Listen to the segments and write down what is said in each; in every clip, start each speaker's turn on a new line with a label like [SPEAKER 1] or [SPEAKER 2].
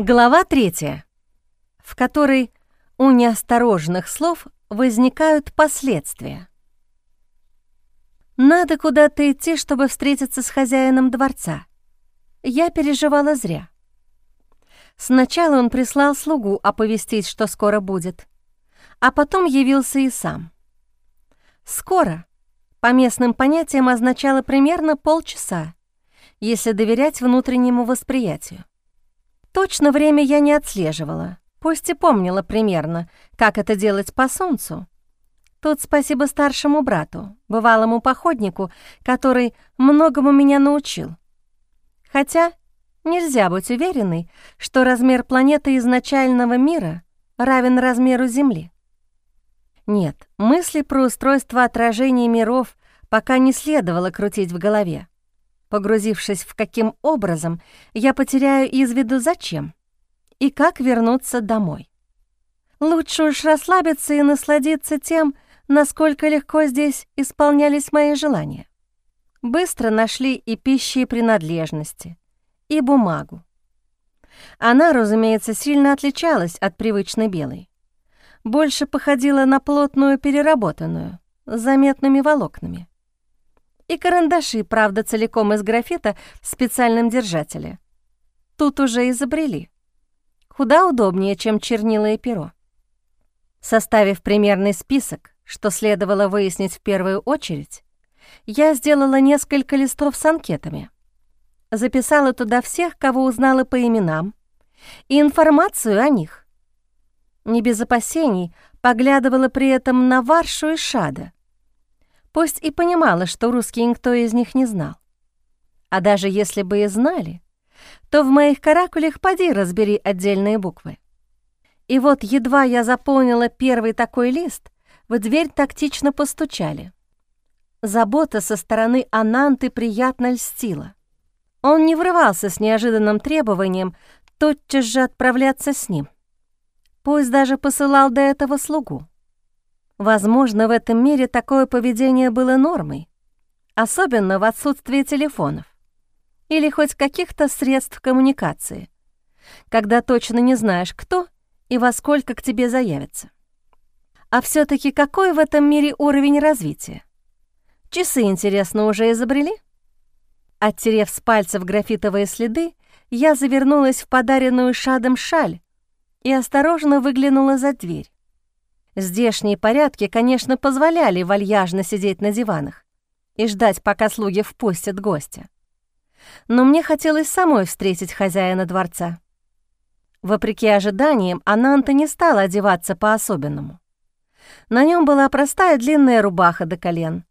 [SPEAKER 1] Глава третья, в которой у неосторожных слов возникают последствия. Надо куда-то идти, чтобы встретиться с хозяином дворца. Я переживала зря. Сначала он прислал слугу оповестить, что скоро будет, а потом явился и сам. «Скоро» по местным понятиям означало примерно полчаса, если доверять внутреннему восприятию. Точно время я не отслеживала, пусть и помнила примерно, как это делать по солнцу. Тут спасибо старшему брату, бывалому походнику, который многому меня научил. Хотя нельзя быть уверенной, что размер планеты изначального мира равен размеру Земли. Нет, мысли про устройство отражений миров пока не следовало крутить в голове погрузившись в каким образом я потеряю из виду зачем и как вернуться домой. Лучше уж расслабиться и насладиться тем, насколько легко здесь исполнялись мои желания. Быстро нашли и пищи, и принадлежности, и бумагу. Она, разумеется, сильно отличалась от привычной белой. Больше походила на плотную переработанную, с заметными волокнами и карандаши, правда, целиком из графита в специальном держателе. Тут уже изобрели. Куда удобнее, чем чернила и перо. Составив примерный список, что следовало выяснить в первую очередь, я сделала несколько листов с анкетами. Записала туда всех, кого узнала по именам, и информацию о них. Не без опасений поглядывала при этом на Варшу и Шада — Пусть и понимала, что русский никто из них не знал. А даже если бы и знали, то в моих каракулях поди разбери отдельные буквы. И вот едва я заполнила первый такой лист, в дверь тактично постучали. Забота со стороны Ананты приятно льстила. Он не врывался с неожиданным требованием тотчас же отправляться с ним. Пусть даже посылал до этого слугу. Возможно, в этом мире такое поведение было нормой, особенно в отсутствии телефонов или хоть каких-то средств коммуникации, когда точно не знаешь, кто и во сколько к тебе заявится. А все таки какой в этом мире уровень развития? Часы, интересно, уже изобрели? Оттерев с пальцев графитовые следы, я завернулась в подаренную шадом шаль и осторожно выглянула за дверь. Здешние порядки, конечно, позволяли вальяжно сидеть на диванах и ждать, пока слуги впустят гостя. Но мне хотелось самой встретить хозяина дворца. Вопреки ожиданиям, Ананта не стала одеваться по-особенному. На нем была простая длинная рубаха до колен,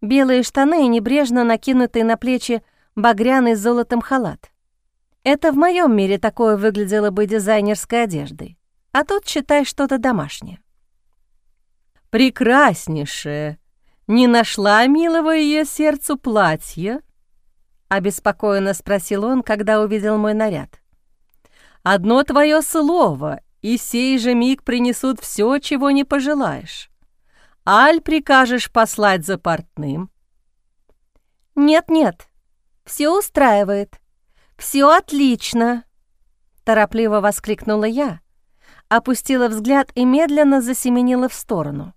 [SPEAKER 1] белые штаны и небрежно накинутый на плечи багряный с золотом халат. Это в моем мире такое выглядело бы дизайнерской одеждой, а тут, считай, что-то домашнее прекраснейшее, не нашла милого ее сердцу платья?» — обеспокоенно спросил он, когда увидел мой наряд. «Одно твое слово, и сей же миг принесут все, чего не пожелаешь. Аль прикажешь послать за портным?» «Нет-нет, все устраивает, все отлично!» — торопливо воскликнула я, опустила взгляд и медленно засеменила в сторону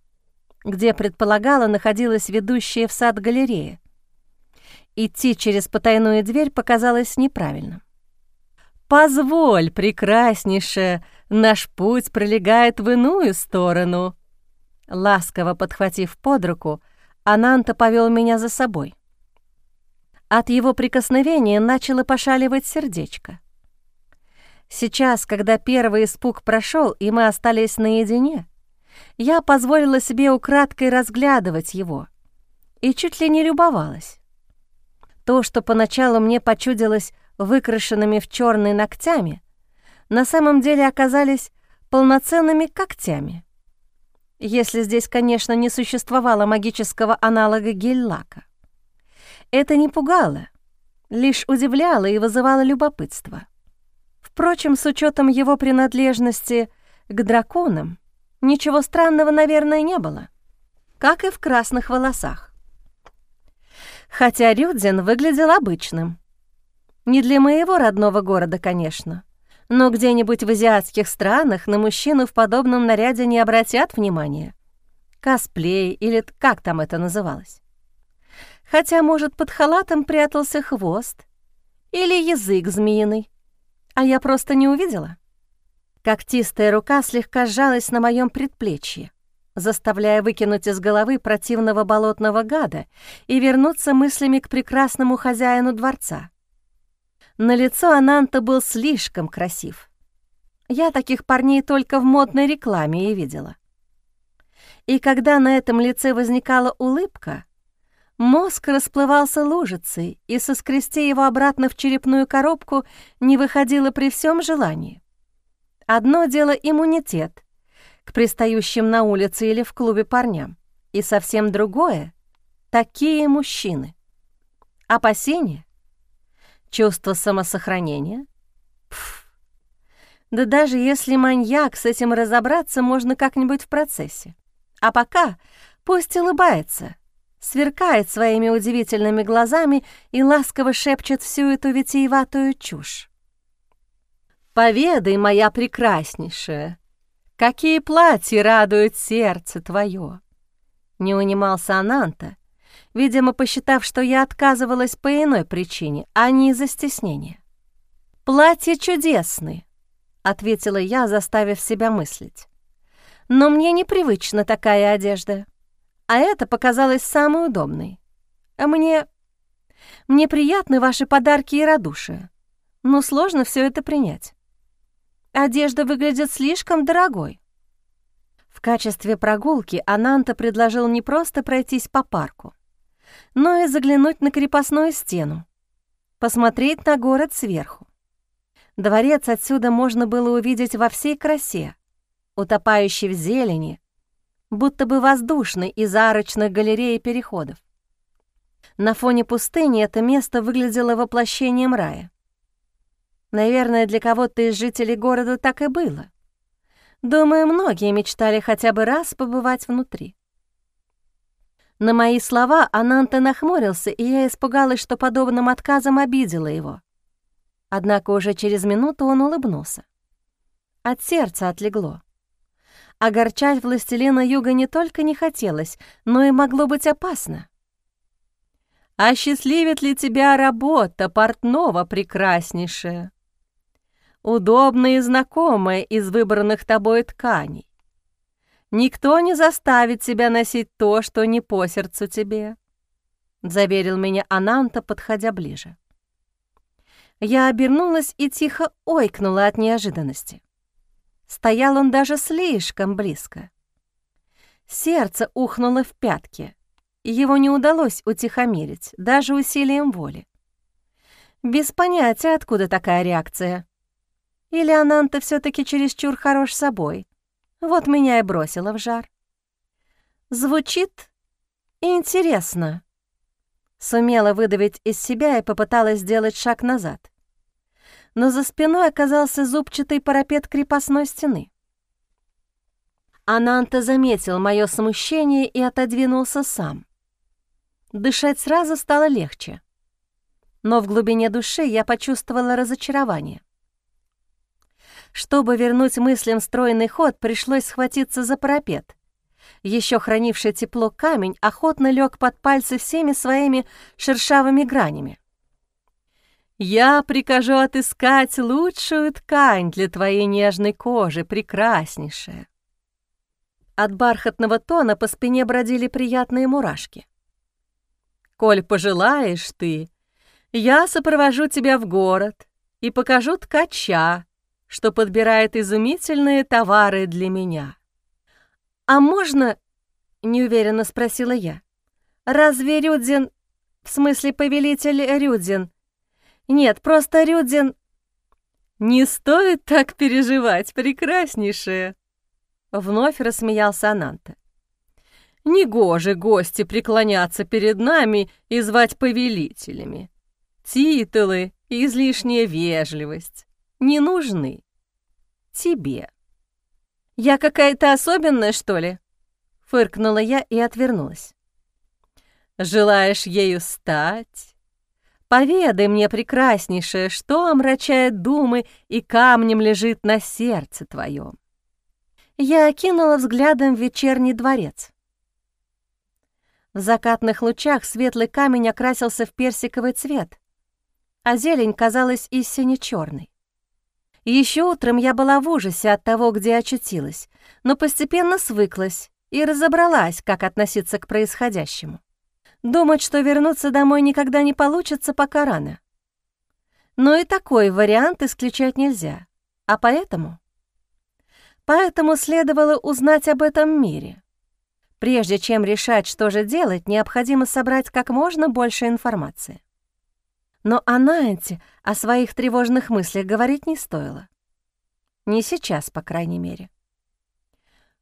[SPEAKER 1] где предполагала находилась ведущая в сад галерея. Идти через потайную дверь показалось неправильным. «Позволь, прекраснейшая, наш путь пролегает в иную сторону». Ласково подхватив под руку, Ананта повел меня за собой. От его прикосновения начало пошаливать сердечко. Сейчас, когда первый испуг прошел и мы остались наедине, я позволила себе украдкой разглядывать его и чуть ли не любовалась. То, что поначалу мне почудилось выкрашенными в черные ногтями, на самом деле оказались полноценными когтями. Если здесь, конечно, не существовало магического аналога гель-лака. Это не пугало, лишь удивляло и вызывало любопытство. Впрочем, с учетом его принадлежности к драконам, Ничего странного, наверное, не было, как и в красных волосах. Хотя Рюдзин выглядел обычным. Не для моего родного города, конечно, Но где-нибудь в азиатских странах на мужчину в подобном наряде не обратят внимания. Косплей или как там это называлось. Хотя, может, под халатом прятался хвост или язык змеиный, а я просто не увидела. Когтистая рука слегка сжалась на моем предплечье, заставляя выкинуть из головы противного болотного гада и вернуться мыслями к прекрасному хозяину дворца. На лицо Ананта был слишком красив. Я таких парней только в модной рекламе и видела. И когда на этом лице возникала улыбка, мозг расплывался лужицей, и соскрести его обратно в черепную коробку не выходило при всем желании. Одно дело иммунитет к пристающим на улице или в клубе парням, и совсем другое — такие мужчины. Опасения? Чувство самосохранения? Пф. Да даже если маньяк, с этим разобраться можно как-нибудь в процессе. А пока пусть улыбается, сверкает своими удивительными глазами и ласково шепчет всю эту витиеватую чушь. «Поведай, моя прекраснейшая, какие платья радуют сердце твое!» Не унимался Ананта, видимо, посчитав, что я отказывалась по иной причине, а не из-за стеснения. «Платья чудесны», — ответила я, заставив себя мыслить. «Но мне непривычна такая одежда, а это показалось самой удобной. А мне... Мне приятны ваши подарки и радушие, но сложно все это принять. Одежда выглядит слишком дорогой». В качестве прогулки Ананта предложил не просто пройтись по парку, но и заглянуть на крепостную стену, посмотреть на город сверху. Дворец отсюда можно было увидеть во всей красе, утопающий в зелени, будто бы воздушный из арочных галерей и переходов. На фоне пустыни это место выглядело воплощением рая. Наверное, для кого-то из жителей города так и было. Думаю, многие мечтали хотя бы раз побывать внутри. На мои слова Ананта нахмурился, и я испугалась, что подобным отказом обидела его. Однако уже через минуту он улыбнулся. От сердца отлегло. Огорчать властелина юга не только не хотелось, но и могло быть опасно. «А счастливит ли тебя работа портного прекраснейшая? Удобная и знакомая из выбранных тобой тканей. Никто не заставит тебя носить то, что не по сердцу тебе», — заверил меня Ананта, подходя ближе. Я обернулась и тихо ойкнула от неожиданности. Стоял он даже слишком близко. Сердце ухнуло в пятки, его не удалось утихомирить, даже усилием воли. Без понятия, откуда такая реакция. Или Ананта все таки чересчур хорош собой, вот меня и бросило в жар. Звучит интересно. Сумела выдавить из себя и попыталась сделать шаг назад. Но за спиной оказался зубчатый парапет крепостной стены. Ананта заметил мое смущение и отодвинулся сам. Дышать сразу стало легче. Но в глубине души я почувствовала разочарование. Чтобы вернуть мыслям стройный ход, пришлось схватиться за парапет. Еще хранивший тепло камень охотно лег под пальцы всеми своими шершавыми гранями. «Я прикажу отыскать лучшую ткань для твоей нежной кожи, прекраснейшая». От бархатного тона по спине бродили приятные мурашки. «Коль пожелаешь ты, я сопровожу тебя в город и покажу ткача, что подбирает изумительные товары для меня. «А можно...» — неуверенно спросила я. «Разве Рюдзин... В смысле, повелитель Рюдзин... Нет, просто Рюдзин...» «Не стоит так переживать, прекраснейшая!» Вновь рассмеялся Ананта. «Негоже гости преклоняться перед нами и звать повелителями. Титулы излишняя вежливость не нужны тебе. «Я какая-то особенная, что ли?» — фыркнула я и отвернулась. «Желаешь ею стать? Поведай мне, прекраснейшее, что омрачает думы и камнем лежит на сердце твоем. Я окинула взглядом вечерний дворец. В закатных лучах светлый камень окрасился в персиковый цвет, а зелень казалась и сине-чёрной. Еще утром я была в ужасе от того, где очутилась, но постепенно свыклась и разобралась, как относиться к происходящему. Думать, что вернуться домой никогда не получится, пока рано. Но и такой вариант исключать нельзя. А поэтому... Поэтому следовало узнать об этом мире. Прежде чем решать, что же делать, необходимо собрать как можно больше информации. Но о Нанте, о своих тревожных мыслях говорить не стоило. Не сейчас, по крайней мере.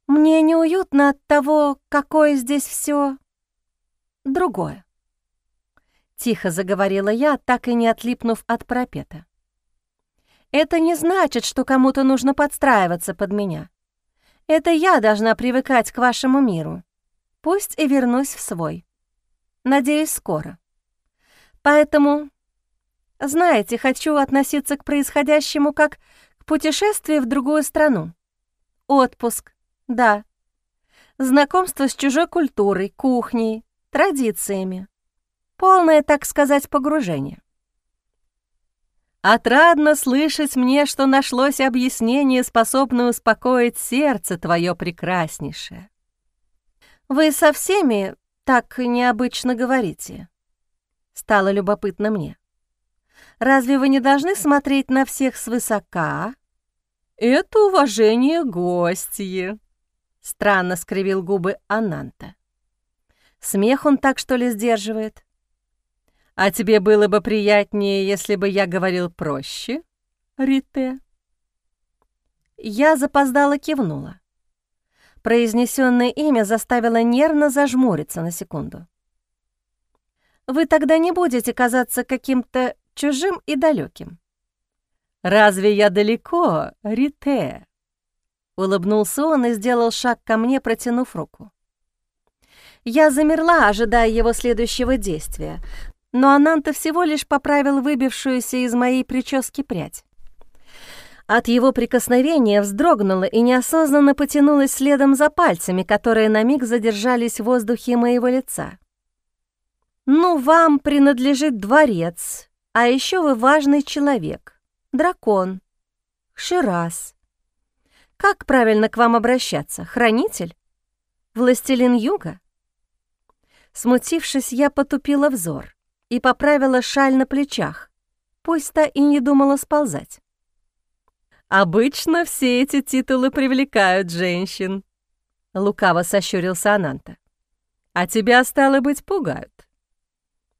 [SPEAKER 1] Мне неуютно от того, какое здесь все другое. Тихо заговорила я, так и не отлипнув от пропета. Это не значит, что кому-то нужно подстраиваться под меня. Это я должна привыкать к вашему миру. Пусть и вернусь в свой. Надеюсь, скоро. Поэтому, знаете, хочу относиться к происходящему как к путешествию в другую страну. Отпуск, да. Знакомство с чужой культурой, кухней, традициями. Полное, так сказать, погружение. Отрадно слышать мне, что нашлось объяснение, способное успокоить сердце твое прекраснейшее. Вы со всеми так необычно говорите. Стало любопытно мне. Разве вы не должны смотреть на всех свысока? Это уважение гостье. Странно скривил губы Ананта. Смех он так, что ли, сдерживает? А тебе было бы приятнее, если бы я говорил проще, Рите? Я запоздала кивнула. Произнесенное имя заставило нервно зажмуриться на секунду. Вы тогда не будете казаться каким-то чужим и далеким. «Разве я далеко, Рите?» Улыбнулся он и сделал шаг ко мне, протянув руку. Я замерла, ожидая его следующего действия, но Ананта всего лишь поправил выбившуюся из моей прически прядь. От его прикосновения вздрогнула и неосознанно потянулась следом за пальцами, которые на миг задержались в воздухе моего лица. «Ну, вам принадлежит дворец, а еще вы важный человек, дракон, Шираз. Как правильно к вам обращаться, хранитель? Властелин юга?» Смутившись, я потупила взор и поправила шаль на плечах, пусть та и не думала сползать. «Обычно все эти титулы привлекают женщин», — лукаво сощурился Ананта. «А тебя, стало быть, пугают».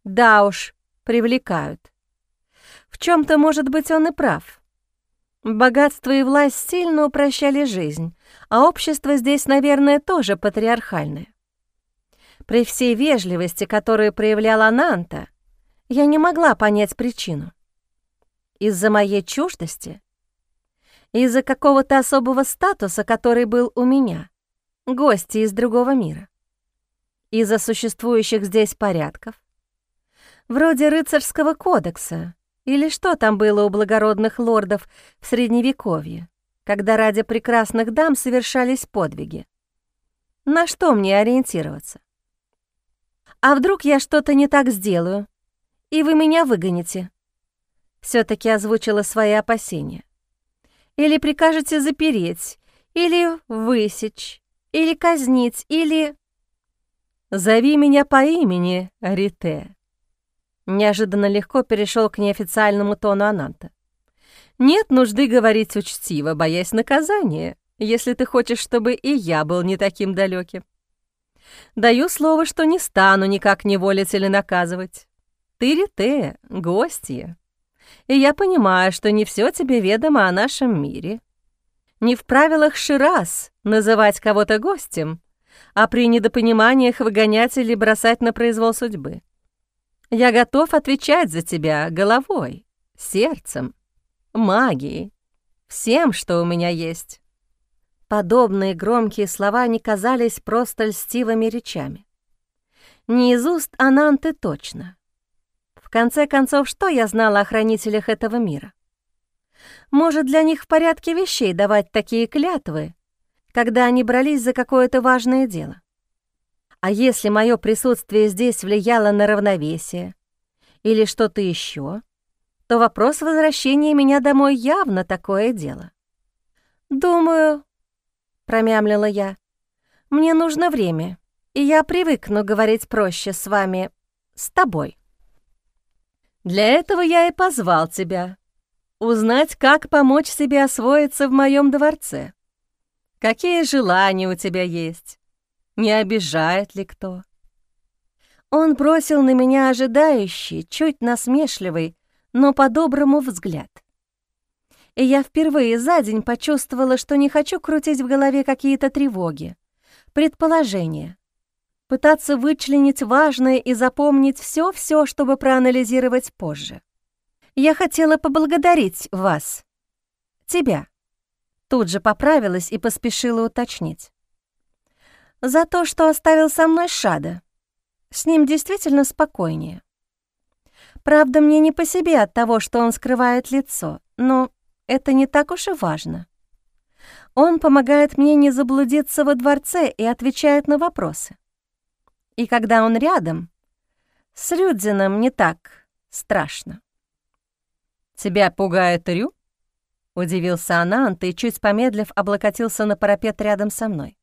[SPEAKER 1] «Да уж, привлекают. В чем то может быть, он и прав. Богатство и власть сильно упрощали жизнь, а общество здесь, наверное, тоже патриархальное. При всей вежливости, которую проявляла Нанта, я не могла понять причину. Из-за моей чуждости? Из-за какого-то особого статуса, который был у меня, гости из другого мира? Из-за существующих здесь порядков? Вроде рыцарского кодекса, или что там было у благородных лордов в Средневековье, когда ради прекрасных дам совершались подвиги? На что мне ориентироваться? А вдруг я что-то не так сделаю, и вы меня выгоните?» все таки озвучила свои опасения. «Или прикажете запереть, или высечь, или казнить, или...» «Зови меня по имени, Рите». Неожиданно легко перешел к неофициальному тону Ананта. «Нет нужды говорить учтиво, боясь наказания, если ты хочешь, чтобы и я был не таким далеким. Даю слово, что не стану никак неволить или наказывать. Ты Рите, гостья. И я понимаю, что не все тебе ведомо о нашем мире. Не в правилах Шираз называть кого-то гостем, а при недопониманиях выгонять или бросать на произвол судьбы. Я готов отвечать за тебя головой, сердцем, магией, всем, что у меня есть. Подобные громкие слова не казались просто льстивыми речами. Не из уст Ананты точно. В конце концов, что я знала о хранителях этого мира? Может, для них в порядке вещей давать такие клятвы, когда они брались за какое-то важное дело? А если мое присутствие здесь влияло на равновесие или что-то еще, то вопрос возвращения меня домой явно такое дело. «Думаю», — промямлила я, — «мне нужно время, и я привыкну говорить проще с вами, с тобой». «Для этого я и позвал тебя. Узнать, как помочь себе освоиться в моем дворце. Какие желания у тебя есть? Не обижает ли кто?» Он бросил на меня ожидающий, чуть насмешливый, но по-доброму взгляд. И я впервые за день почувствовала, что не хочу крутить в голове какие-то тревоги, предположения, пытаться вычленить важное и запомнить все-все, чтобы проанализировать позже. Я хотела поблагодарить вас, тебя. Тут же поправилась и поспешила уточнить. За то, что оставил со мной Шада. С ним действительно спокойнее. Правда, мне не по себе от того, что он скрывает лицо, но это не так уж и важно. Он помогает мне не заблудиться во дворце и отвечает на вопросы. И когда он рядом, с Рюдзином не так страшно. «Тебя пугает Рю?» — удивился Анант и, чуть помедлив, облокотился на парапет рядом со мной.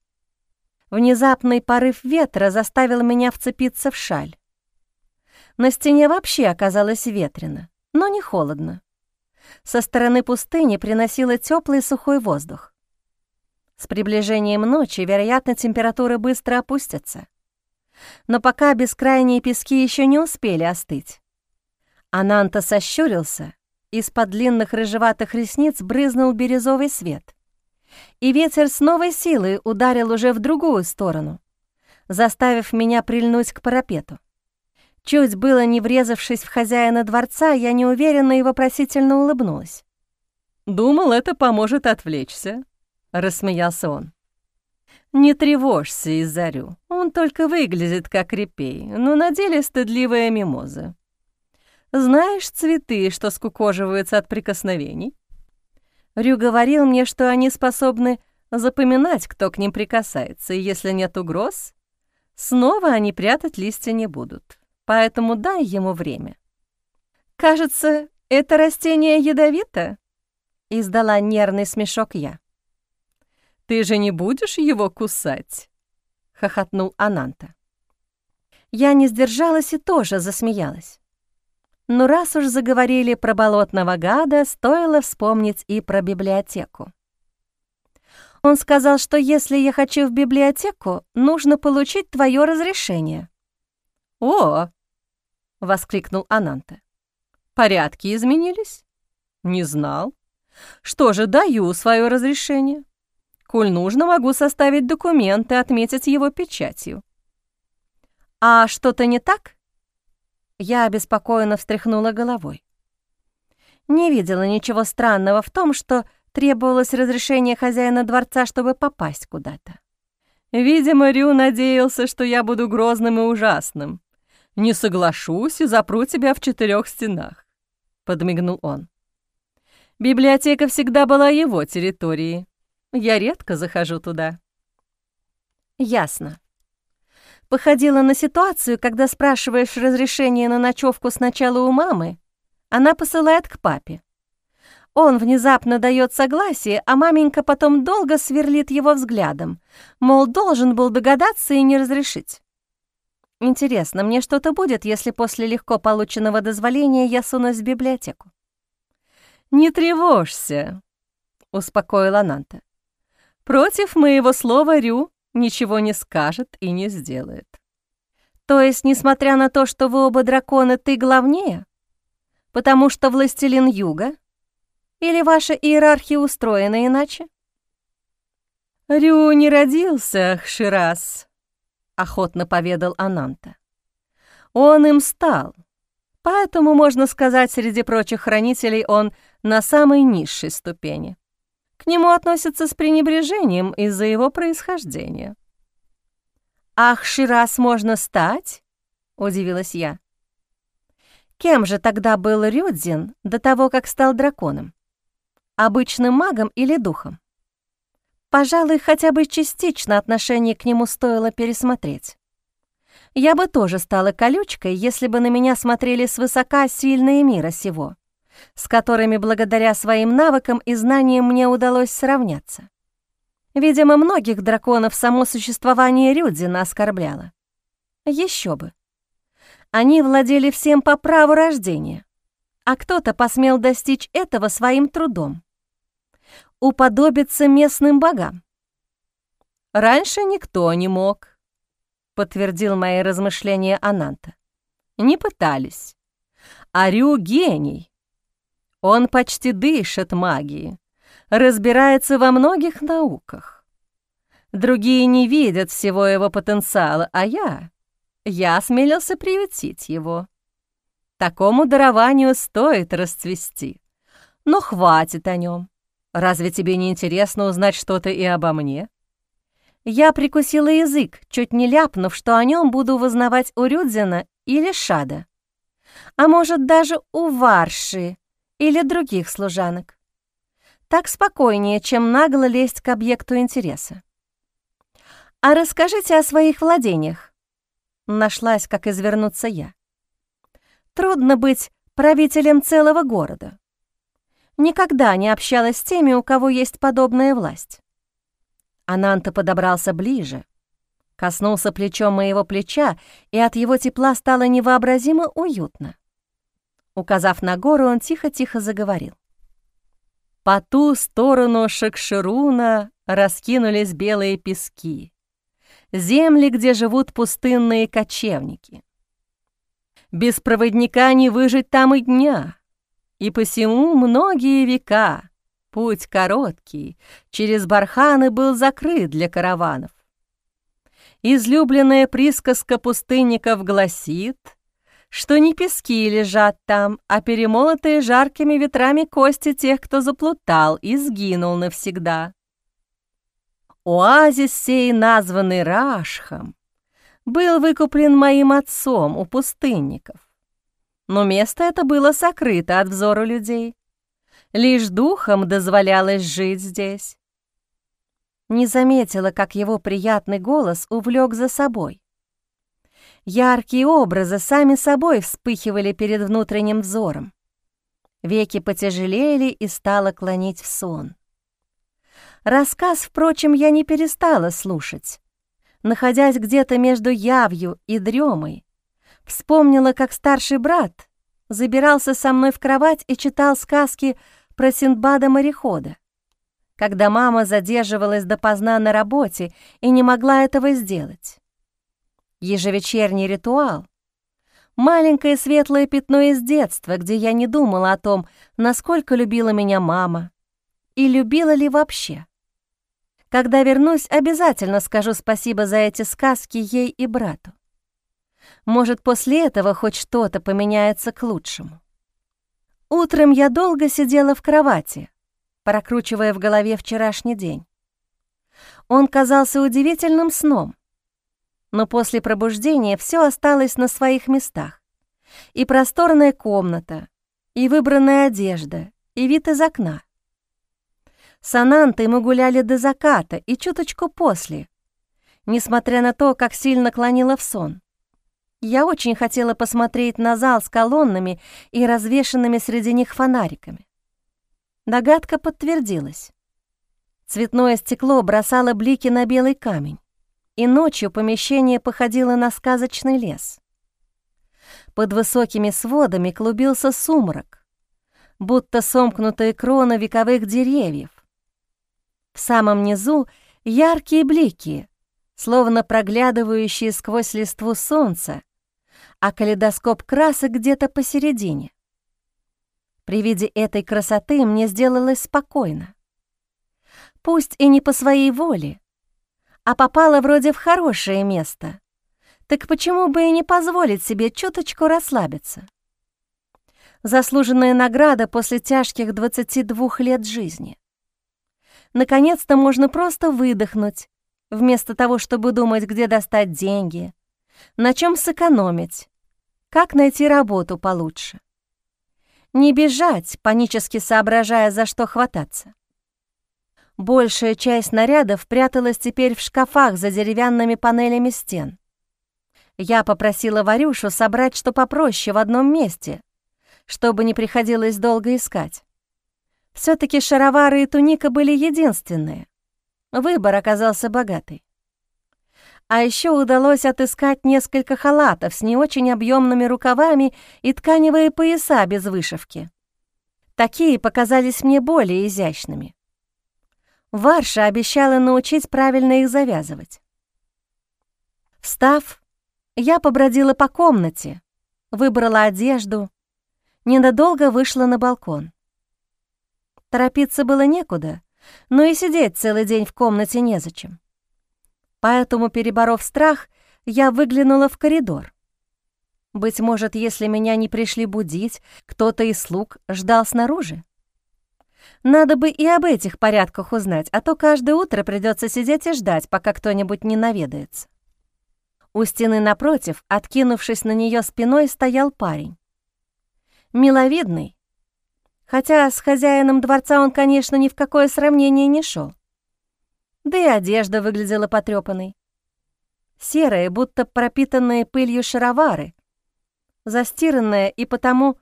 [SPEAKER 1] Внезапный порыв ветра заставил меня вцепиться в шаль. На стене вообще оказалось ветрено, но не холодно. Со стороны пустыни приносило теплый сухой воздух. С приближением ночи, вероятно, температура быстро опустится. Но пока бескрайние пески еще не успели остыть. Ананта сощурился, из-под длинных рыжеватых ресниц брызнул бирюзовый свет. И ветер с новой силой ударил уже в другую сторону, заставив меня прильнуть к парапету. Чуть было не врезавшись в хозяина дворца, я неуверенно и вопросительно улыбнулась. «Думал, это поможет отвлечься», — рассмеялся он. «Не тревожься из-за Рю, он только выглядит как репей, но на деле стыдливая мимоза. Знаешь цветы, что скукоживаются от прикосновений?» Рю говорил мне, что они способны запоминать, кто к ним прикасается, и если нет угроз, снова они прятать листья не будут поэтому дай ему время. «Кажется, это растение ядовито?» — издала нервный смешок я. «Ты же не будешь его кусать?» — хохотнул Ананта. Я не сдержалась и тоже засмеялась. Но раз уж заговорили про болотного гада, стоило вспомнить и про библиотеку. Он сказал, что если я хочу в библиотеку, нужно получить твое разрешение. «О, — воскликнул Ананта. «Порядки изменились? Не знал. Что же, даю свое разрешение. Коль нужно, могу составить документ и отметить его печатью». «А что-то не так?» Я обеспокоенно встряхнула головой. Не видела ничего странного в том, что требовалось разрешение хозяина дворца, чтобы попасть куда-то. Видимо, Рю надеялся, что я буду грозным и ужасным, не соглашусь и запру тебя в четырех стенах», — подмигнул он. «Библиотека всегда была его территорией. Я редко захожу туда». «Ясно. Походила на ситуацию, когда спрашиваешь разрешение на ночевку сначала у мамы, она посылает к папе. Он внезапно дает согласие, а маменька потом долго сверлит его взглядом, мол, должен был догадаться и не разрешить. Интересно, мне что-то будет, если после легко полученного дозволения я сунусь в библиотеку? «Не тревожься», — успокоила Нанта. «Против моего слова Рю ничего не скажет и не сделает». «То есть, несмотря на то, что вы оба драконы, ты главнее? Потому что властелин юга? Или ваша иерархия устроена иначе?» «Рю не родился, Хширас», охотно поведал Ананта. Он им стал. Поэтому, можно сказать, среди прочих хранителей он на самой низшей ступени. К нему относятся с пренебрежением из-за его происхождения. «Ах, Ширас можно стать?» — удивилась я. Кем же тогда был Рюдзин до того, как стал драконом? Обычным магом или духом? Пожалуй, хотя бы частично отношение к нему стоило пересмотреть. Я бы тоже стала колючкой, если бы на меня смотрели свысока сильные мира сего, с которыми благодаря своим навыкам и знаниям мне удалось сравняться. Видимо, многих драконов само существование Рюдзина оскорбляло. Еще бы. Они владели всем по праву рождения, а кто-то посмел достичь этого своим трудом уподобиться местным богам. «Раньше никто не мог», — подтвердил мои размышления Ананта. «Не пытались. Арю — гений. Он почти дышит магией, разбирается во многих науках. Другие не видят всего его потенциала, а я... Я осмелился приютить его. Такому дарованию стоит расцвести. Но хватит о нем. Разве тебе не интересно узнать что-то и обо мне?» Я прикусила язык, чуть не ляпнув, что о нем буду вызнавать у Рюдзина или Шада. А может, даже у Варши или других служанок. Так спокойнее, чем нагло лезть к объекту интереса. «А расскажите о своих владениях», — нашлась, как извернуться я. «Трудно быть правителем целого города. Никогда не общалась с теми, у кого есть подобная власть. Ананта подобрался ближе, коснулся плечом моего плеча, и от его тепла стало невообразимо уютно. Указав на гору, он тихо-тихо заговорил. По ту сторону Шекшируна раскинулись белые пески, земли, где живут пустынные кочевники. Без проводника не выжить там и дня — и посему многие века путь короткий через барханы был закрыт для караванов. Излюбленная присказка пустынников гласит, что не пески лежат там, а перемолотые жаркими ветрами кости тех, кто заплутал и сгинул навсегда. Оазис сей, названный Рашхом, был выкуплен моим отцом у пустынников но место это было сокрыто от взора людей. Лишь духом дозволялось жить здесь. Не заметила, как его приятный голос увлек за собой. Яркие образы сами собой вспыхивали перед внутренним взором. Веки потяжелели и стало клонить в сон. Рассказ, впрочем, я не перестала слушать. Находясь где-то между явью и дремой, Вспомнила, как старший брат забирался со мной в кровать и читал сказки про Синдбада-морехода, когда мама задерживалась допоздна на работе и не могла этого сделать. Ежевечерний ритуал — маленькое светлое пятно из детства, где я не думала о том, насколько любила меня мама и любила ли вообще. Когда вернусь, обязательно скажу спасибо за эти сказки ей и брату. Может, после этого хоть что-то поменяется к лучшему. Утром я долго сидела в кровати, прокручивая в голове вчерашний день. Он казался удивительным сном, но после пробуждения все осталось на своих местах. И просторная комната, и выбранная одежда, и вид из окна. С Анантой мы гуляли до заката и чуточку после, несмотря на то, как сильно клонила в сон. Я очень хотела посмотреть на зал с колоннами и развешенными среди них фонариками. Догадка подтвердилась. Цветное стекло бросало блики на белый камень, и ночью помещение походило на сказочный лес. Под высокими сводами клубился сумрак, будто сомкнутые кроны вековых деревьев. В самом низу яркие блики, словно проглядывающие сквозь листву солнца, а калейдоскоп красок где-то посередине. При виде этой красоты мне сделалось спокойно. Пусть и не по своей воле, а попала вроде в хорошее место, так почему бы и не позволить себе чуточку расслабиться? Заслуженная награда после тяжких 22 лет жизни. Наконец-то можно просто выдохнуть, вместо того, чтобы думать, где достать деньги, на чем сэкономить, как найти работу получше. Не бежать, панически соображая, за что хвататься. Большая часть нарядов пряталась теперь в шкафах за деревянными панелями стен. Я попросила Варюшу собрать что попроще в одном месте, чтобы не приходилось долго искать. все таки шаровары и туника были единственные. Выбор оказался богатый. А еще удалось отыскать несколько халатов с не очень объемными рукавами и тканевые пояса без вышивки. Такие показались мне более изящными. Варша обещала научить правильно их завязывать. Встав, я побродила по комнате, выбрала одежду, ненадолго вышла на балкон. Торопиться было некуда, но и сидеть целый день в комнате незачем. Поэтому, переборов страх, я выглянула в коридор. Быть может, если меня не пришли будить, кто-то из слуг ждал снаружи? Надо бы и об этих порядках узнать, а то каждое утро придется сидеть и ждать, пока кто-нибудь не наведается. У стены напротив, откинувшись на нее спиной, стоял парень. Миловидный, хотя с хозяином дворца он, конечно, ни в какое сравнение не шел да и одежда выглядела потрёпанной. Серые, будто пропитанные пылью шаровары, застиранная и потому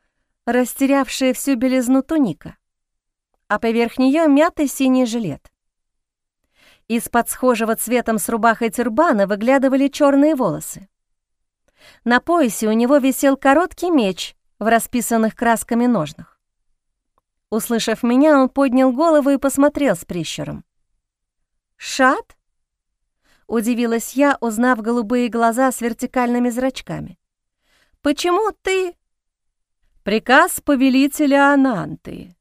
[SPEAKER 1] растерявшая всю белизну туника, а поверх неё мятый синий жилет. Из-под схожего цветом с рубахой тюрбана выглядывали чёрные волосы. На поясе у него висел короткий меч в расписанных красками ножнах. Услышав меня, он поднял голову и посмотрел с прищуром. «Шат?» — удивилась я, узнав голубые глаза с вертикальными зрачками. «Почему ты...» «Приказ повелителя Ананты».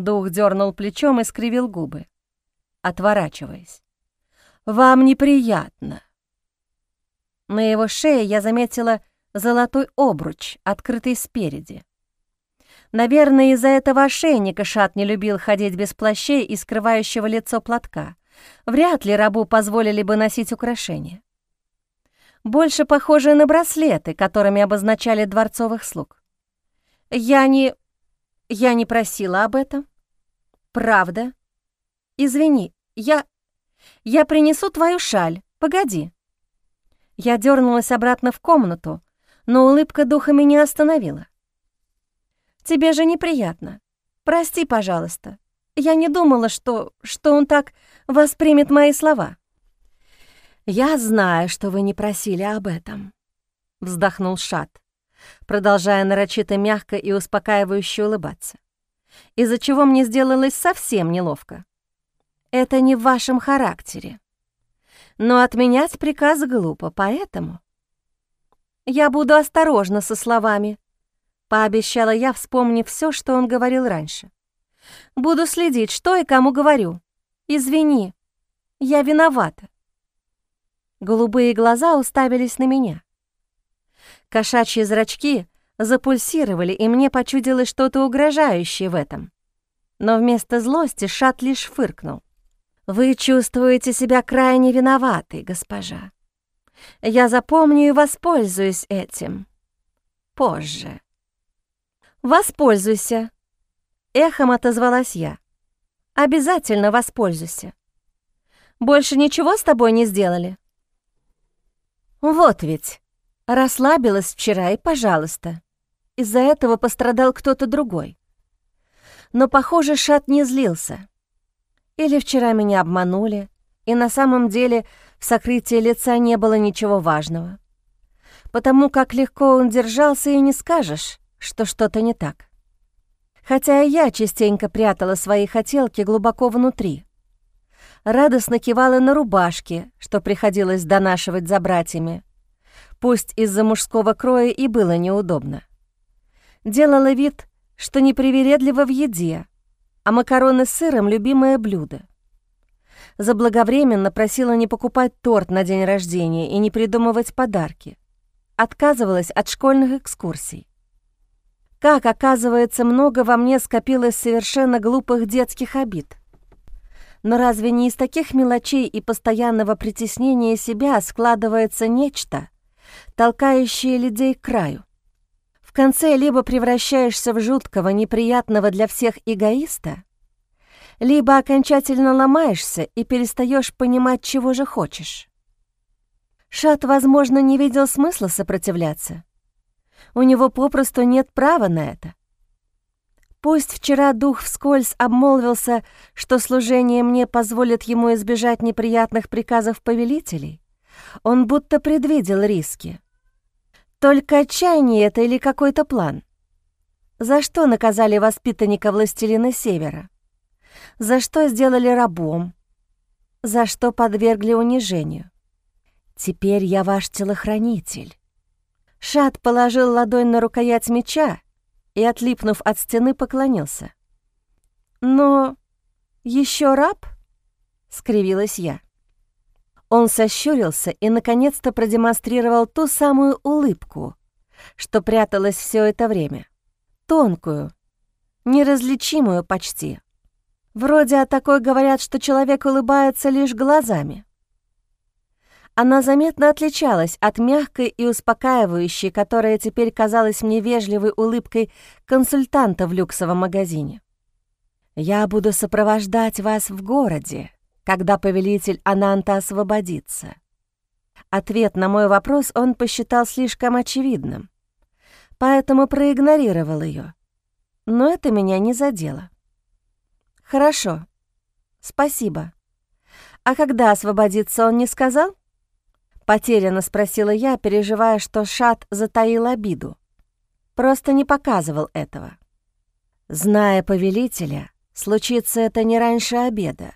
[SPEAKER 1] Дух дернул плечом и скривил губы, отворачиваясь. «Вам неприятно». На его шее я заметила золотой обруч, открытый спереди. Наверное, из-за этого ошейника Шат не любил ходить без плащей и скрывающего лицо платка. Вряд ли рабу позволили бы носить украшения. Больше похожие на браслеты, которыми обозначали дворцовых слуг. Я не... я не просила об этом. Правда? Извини, я... я принесу твою шаль, погоди. Я дернулась обратно в комнату, но улыбка духа меня остановила. «Тебе же неприятно. Прости, пожалуйста. Я не думала, что... что он так воспримет мои слова. «Я знаю, что вы не просили об этом», — вздохнул Шат, продолжая нарочито мягко и успокаивающе улыбаться, из-за чего мне сделалось совсем неловко. «Это не в вашем характере. Но отменять приказ глупо, поэтому...» «Я буду осторожна со словами», — пообещала я, вспомнив все, что он говорил раньше. «Буду следить, что и кому говорю. Извини, я виновата». Голубые глаза уставились на меня. Кошачьи зрачки запульсировали, и мне почудилось что-то угрожающее в этом. Но вместо злости Шат лишь фыркнул. «Вы чувствуете себя крайне виноватой, госпожа. Я запомню и воспользуюсь этим. Позже». «Воспользуйся», — эхом отозвалась я. Обязательно воспользуйся. Больше ничего с тобой не сделали? Вот ведь. Расслабилась вчера и, пожалуйста. Из-за этого пострадал кто-то другой. Но, похоже, Шат не злился. Или вчера меня обманули, и на самом деле в сокрытии лица не было ничего важного. Потому как легко он держался, и не скажешь, что что-то не так хотя я частенько прятала свои хотелки глубоко внутри. Радостно кивала на рубашки, что приходилось донашивать за братьями. Пусть из-за мужского кроя и было неудобно. Делала вид, что непривередлива в еде, а макароны с сыром — любимое блюдо. Заблаговременно просила не покупать торт на день рождения и не придумывать подарки. Отказывалась от школьных экскурсий. Как, оказывается, много во мне скопилось совершенно глупых детских обид. Но разве не из таких мелочей и постоянного притеснения себя складывается нечто, толкающие людей к краю. В конце либо превращаешься в жуткого, неприятного для всех эгоиста, либо окончательно ломаешься и перестаешь понимать, чего же хочешь. Шат, возможно, не видел смысла сопротивляться. У него попросту нет права на это. Пусть вчера дух вскользь обмолвился, что служение мне позволит ему избежать неприятных приказов повелителей, он будто предвидел риски. Только отчаяние это или какой-то план? За что наказали воспитанника властелина Севера? За что сделали рабом? За что подвергли унижению? Теперь я ваш телохранитель. Шат положил ладонь на рукоять меча и, отлипнув от стены, поклонился. «Но еще раб?» — скривилась я. Он сощурился и, наконец-то, продемонстрировал ту самую улыбку, что пряталась все это время. Тонкую, неразличимую почти. Вроде о такой говорят, что человек улыбается лишь глазами. Она заметно отличалась от мягкой и успокаивающей, которая теперь казалась мне вежливой улыбкой консультанта в люксовом магазине. «Я буду сопровождать вас в городе, когда повелитель Ананта освободится». Ответ на мой вопрос он посчитал слишком очевидным, поэтому проигнорировал ее. Но это меня не задело. «Хорошо, спасибо. А когда освободится, он не сказал?» Потерянно спросила я, переживая, что Шат затаил обиду. Просто не показывал этого. Зная повелителя, случится это не раньше обеда.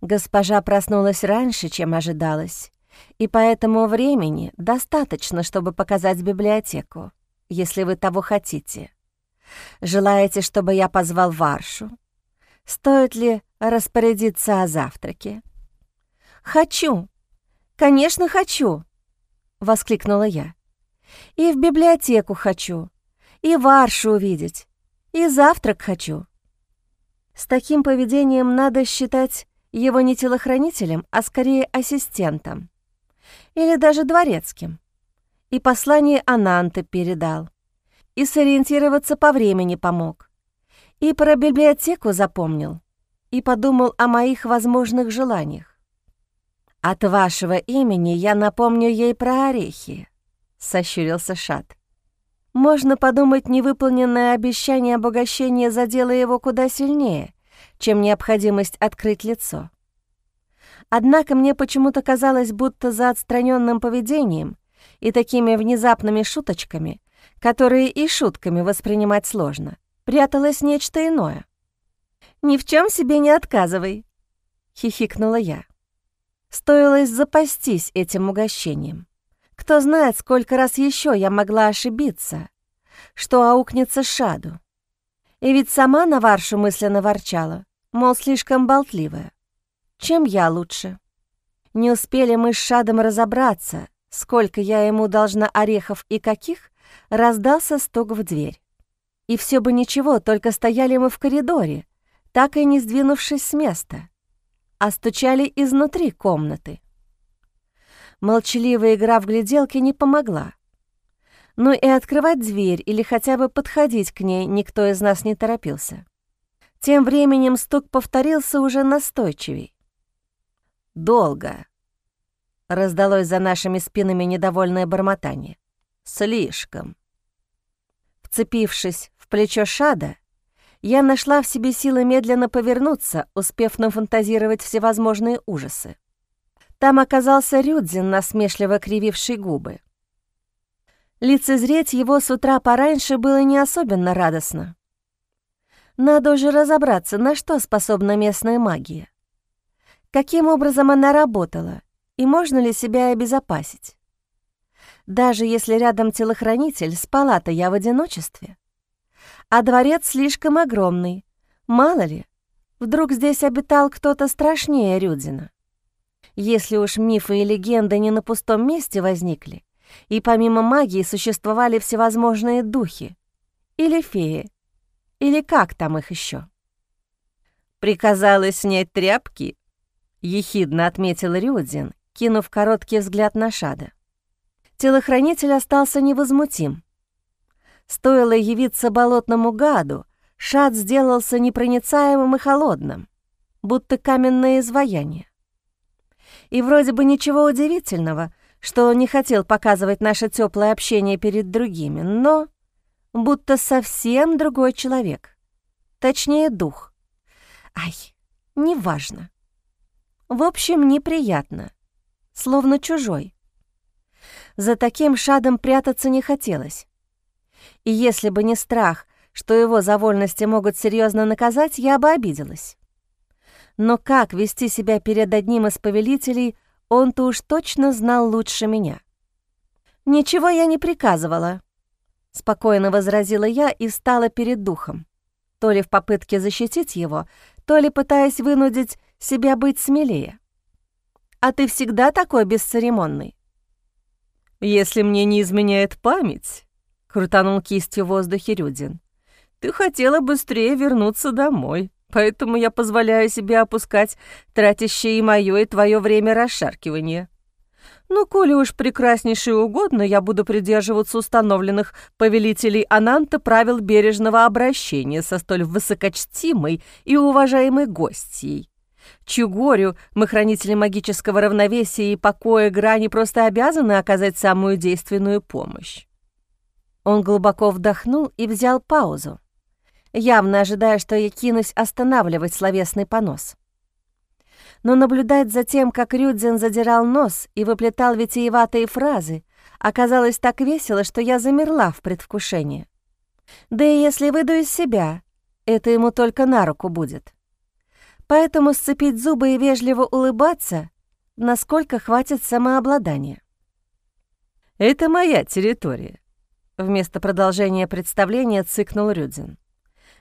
[SPEAKER 1] Госпожа проснулась раньше, чем ожидалось, и поэтому времени достаточно, чтобы показать библиотеку, если вы того хотите. Желаете, чтобы я позвал Варшу? Стоит ли распорядиться о завтраке? «Хочу», «Конечно, хочу!» — воскликнула я. «И в библиотеку хочу, и Варшу увидеть, и завтрак хочу». С таким поведением надо считать его не телохранителем, а скорее ассистентом. Или даже дворецким. И послание Ананты передал. И сориентироваться по времени помог. И про библиотеку запомнил. И подумал о моих возможных желаниях. «От вашего имени я напомню ей про орехи», — сощурился Шат. «Можно подумать, невыполненное обещание обогащения задело его куда сильнее, чем необходимость открыть лицо. Однако мне почему-то казалось, будто за отстраненным поведением и такими внезапными шуточками, которые и шутками воспринимать сложно, пряталось нечто иное. «Ни в чем себе не отказывай», — хихикнула я. Стоило запастись этим угощением. Кто знает, сколько раз еще я могла ошибиться, что аукнется Шаду. И ведь сама на Варшу мысленно ворчала, мол, слишком болтливая. Чем я лучше? Не успели мы с Шадом разобраться, сколько я ему должна орехов и каких, раздался стук в дверь. И все бы ничего, только стояли мы в коридоре, так и не сдвинувшись с места а стучали изнутри комнаты. Молчаливая игра в гляделки не помогла. Но и открывать дверь или хотя бы подходить к ней никто из нас не торопился. Тем временем стук повторился уже настойчивей. «Долго», — раздалось за нашими спинами недовольное бормотание. «Слишком». Вцепившись в плечо Шада, я нашла в себе силы медленно повернуться, успев нафантазировать всевозможные ужасы. Там оказался Рюдзин, насмешливо крививший губы. Лицезреть его с утра пораньше было не особенно радостно. Надо уже разобраться, на что способна местная магия. Каким образом она работала, и можно ли себя обезопасить. Даже если рядом телохранитель, спала-то я в одиночестве а дворец слишком огромный. Мало ли, вдруг здесь обитал кто-то страшнее Рюдзина. Если уж мифы и легенды не на пустом месте возникли, и помимо магии существовали всевозможные духи, или феи, или как там их еще. «Приказалось снять тряпки», — ехидно отметил Рюдзин, кинув короткий взгляд на Шада. Телохранитель остался невозмутим. Стоило явиться болотному гаду, шат сделался непроницаемым и холодным, будто каменное изваяние. И вроде бы ничего удивительного, что он не хотел показывать наше теплое общение перед другими, но будто совсем другой человек. Точнее, дух. Ай, неважно. В общем, неприятно. Словно чужой. За таким шадом прятаться не хотелось. И если бы не страх, что его за вольности могут серьезно наказать, я бы обиделась. Но как вести себя перед одним из повелителей, он-то уж точно знал лучше меня. «Ничего я не приказывала», — спокойно возразила я и стала перед духом, то ли в попытке защитить его, то ли пытаясь вынудить себя быть смелее. «А ты всегда такой бесцеремонный?»
[SPEAKER 2] «Если мне не изменяет память», — крутанул кистью в воздухе Рюдин, «ты хотела быстрее вернуться домой, поэтому я позволяю себе опускать тратящее и моё, и твое время расшаркивания. Ну, коли уж прекраснейшее угодно, я буду придерживаться установленных повелителей Ананта правил бережного обращения со столь высокочтимой и уважаемой гостьей. Чью горю мы, хранители магического равновесия и покоя грани, просто обязаны оказать самую действенную помощь.
[SPEAKER 1] Он глубоко вдохнул и взял паузу, явно ожидая, что я кинусь останавливать словесный понос но наблюдать за тем, как Рюдзин задирал нос и выплетал витиеватые фразы, оказалось так весело, что я замерла в предвкушении. Да и если выйду из себя, это ему только на руку будет. Поэтому сцепить зубы и вежливо улыбаться, насколько хватит самообладания.
[SPEAKER 2] «Это моя территория», — вместо продолжения представления цыкнул Рюдзин.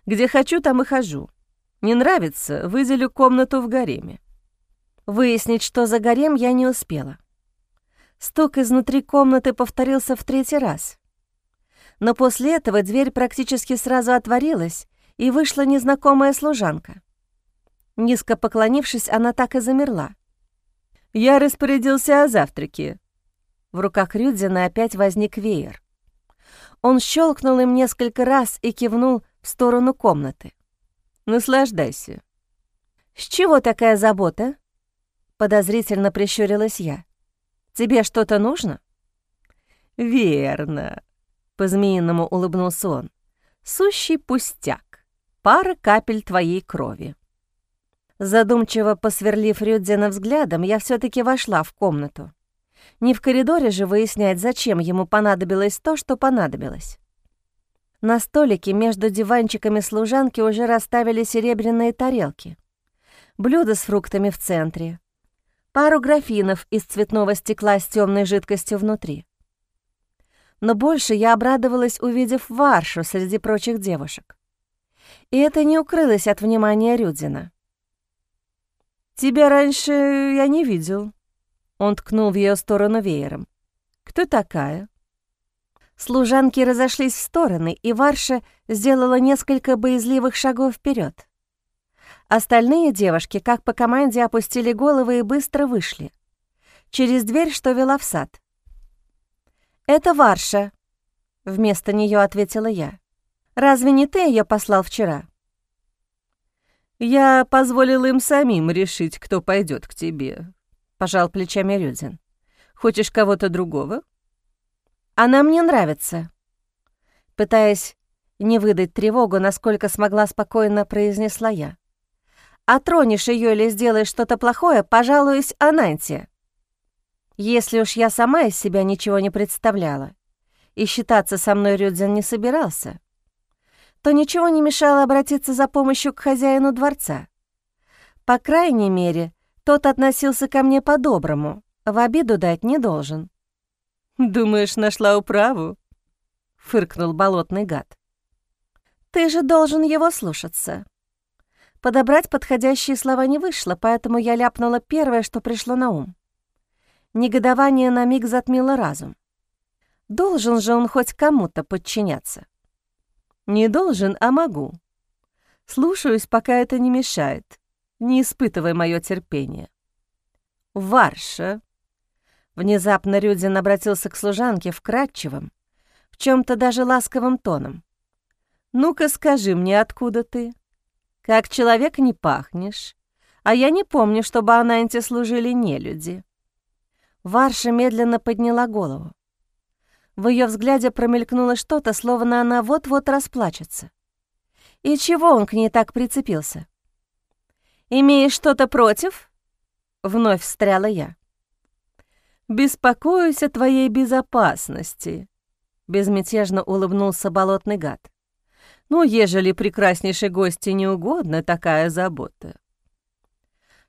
[SPEAKER 2] «Где хочу, там и хожу. Не нравится — выделю комнату в гареме.
[SPEAKER 1] Выяснить, что за гарем, я не успела. Стук изнутри комнаты повторился в третий раз. Но после этого дверь практически сразу отворилась, и вышла незнакомая служанка. Низко поклонившись, она так и замерла.
[SPEAKER 2] «Я распорядился о завтраке».
[SPEAKER 1] В руках Рюдзина опять возник веер. Он щелкнул им несколько раз и кивнул в сторону комнаты.
[SPEAKER 2] «Наслаждайся».
[SPEAKER 1] «С чего такая забота?» Подозрительно прищурилась я. «Тебе что-то нужно?»
[SPEAKER 2] «Верно», — по-змеиному улыбнулся он. «Сущий пустяк. Пара капель твоей крови».
[SPEAKER 1] Задумчиво посверлив Рюдзина взглядом, я все таки вошла в комнату. Не в коридоре же выяснять, зачем ему понадобилось то, что понадобилось. На столике между диванчиками служанки уже расставили серебряные тарелки. Блюдо с фруктами в центре, пару графинов из цветного стекла с темной жидкостью внутри. Но больше я обрадовалась, увидев Варшу среди прочих девушек. И это не укрылось от внимания Рюдзина.
[SPEAKER 2] «Тебя раньше я не видел», — он ткнул в ее сторону веером. «Кто такая?»
[SPEAKER 1] Служанки разошлись в стороны, и Варша сделала несколько боязливых шагов вперед. Остальные девушки, как по команде, опустили головы и быстро вышли. Через дверь, что вела в сад. «Это Варша», — вместо нее ответила я. «Разве не ты ее послал вчера?»
[SPEAKER 2] «Я позволил им самим решить, кто пойдет к тебе», — пожал плечами Рюдин. «Хочешь кого-то другого?»
[SPEAKER 1] «Она мне нравится». Пытаясь не выдать тревогу, насколько смогла спокойно произнесла я а тронешь ее или сделаешь что-то плохое, пожалуюсь Ананте. Если уж я сама из себя ничего не представляла и считаться со мной Рюдзин не собирался, то ничего не мешало обратиться за помощью к хозяину дворца. По крайней мере, тот относился ко мне по-доброму, в обиду дать не должен.
[SPEAKER 2] «Думаешь, нашла управу?» — фыркнул болотный гад.
[SPEAKER 1] «Ты же должен его слушаться», Подобрать подходящие слова не вышло, поэтому я ляпнула первое, что пришло на ум. Негодование на миг затмило разум. Должен же он хоть кому-то подчиняться.
[SPEAKER 2] Не должен, а могу. Слушаюсь, пока это не мешает. Не испытывай мое терпение. Варша.
[SPEAKER 1] Внезапно Рюдин обратился к служанке вкрадчивым, в чем то даже ласковым тоном. «Ну-ка скажи мне, откуда ты? Как человек не пахнешь, а я не помню, чтобы Ананте служили нелюди». Варша медленно подняла голову. В ее взгляде промелькнуло что-то, словно она вот-вот расплачется. И чего он к ней так прицепился? «Имеешь что-то против?» — вновь встряла я. «Беспокоюсь о твоей безопасности», — безмятежно улыбнулся болотный гад. «Ну, ежели прекраснейшей гости не угодно такая забота».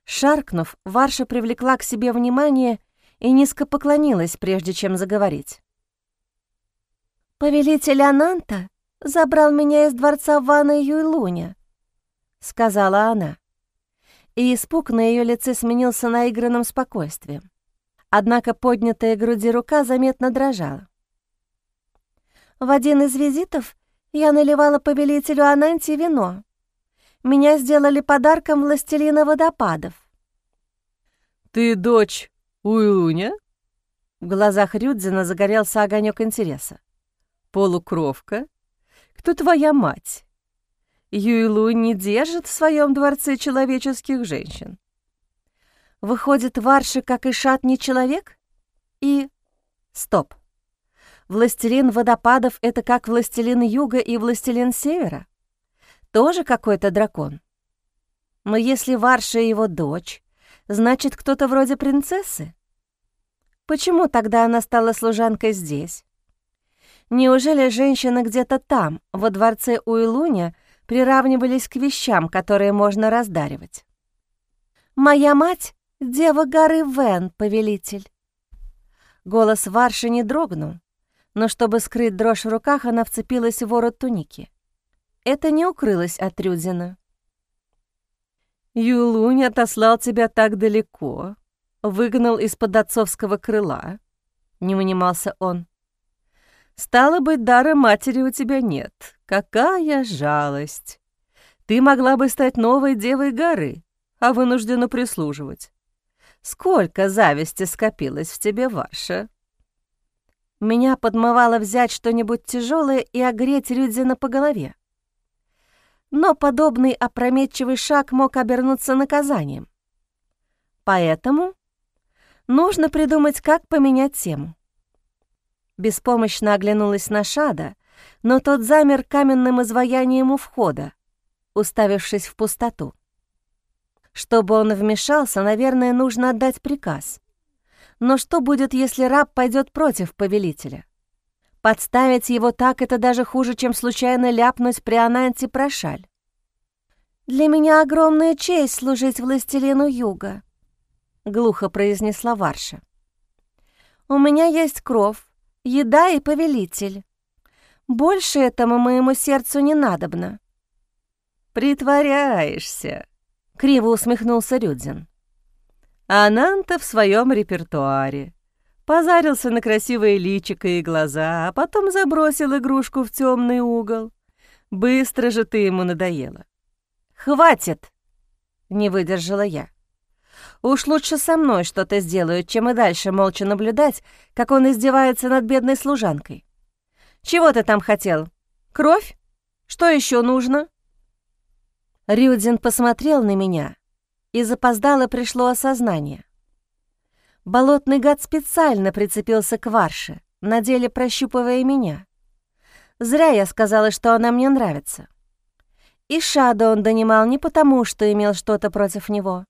[SPEAKER 1] Шаркнув, Варша привлекла к себе внимание и низко поклонилась, прежде чем заговорить. «Повелитель Ананта забрал меня из дворца Вана Юйлуня», — сказала она. И испуг на ее лице сменился наигранным спокойствием. Однако поднятая груди рука заметно дрожала. В один из визитов я наливала повелителю Ананти вино. Меня сделали подарком властелина водопадов.
[SPEAKER 2] «Ты дочь Уилуня?»
[SPEAKER 1] В глазах Рюдзина загорелся огонек интереса.
[SPEAKER 2] «Полукровка? Кто твоя мать?» Юйлу не держит в своем дворце человеческих женщин.
[SPEAKER 1] Выходит, Варши, как и Шат, не человек? И... Стоп. Властелин водопадов — это как властелин юга и властелин севера? Тоже какой-то дракон? Но если Варша его дочь, значит, кто-то вроде принцессы? Почему тогда она стала служанкой здесь? Неужели женщины где-то там, во дворце Уилуня, приравнивались к вещам, которые можно раздаривать? «Моя мать — дева горы Вен, повелитель». Голос Варши не дрогнул, но чтобы скрыть дрожь в руках, она вцепилась в ворот туники. Это не укрылось от Рюдзина.
[SPEAKER 2] «Юлунь отослал тебя так далеко, выгнал из-под отцовского крыла», — не унимался он. Стало быть, дара матери у тебя нет. Какая жалость! Ты могла бы стать новой девой горы, а вынуждена прислуживать. Сколько зависти скопилось в тебе, Ваша?
[SPEAKER 1] Меня подмывало взять что-нибудь тяжелое и огреть Рюдзина по голове. Но подобный опрометчивый шаг мог обернуться наказанием. Поэтому нужно придумать, как поменять тему. Беспомощно оглянулась на Шада, но тот замер каменным изваянием у входа, уставившись в пустоту. Чтобы он вмешался, наверное, нужно отдать приказ. Но что будет, если раб пойдет против повелителя? Подставить его так — это даже хуже, чем случайно ляпнуть при Ананте про шаль. «Для меня огромная честь служить властелину Юга», — глухо произнесла Варша. «У меня есть кров, еда и повелитель. Больше этому моему сердцу не надобно».
[SPEAKER 2] «Притворяешься», — криво усмехнулся Рюдзин. Ананта в своем репертуаре. Позарился на красивые личико и глаза, а потом забросил игрушку в темный угол. Быстро же ты ему надоела.
[SPEAKER 1] «Хватит!» — не выдержала я. Уж лучше со мной что-то сделают, чем и дальше молча наблюдать, как он издевается над бедной служанкой. Чего ты там хотел? Кровь? Что еще нужно?» Рюдзин посмотрел на меня, и запоздало пришло осознание. Болотный гад специально прицепился к Варше, на деле прощупывая меня. Зря я сказала, что она мне нравится. И Шада он донимал не потому, что имел что-то против него.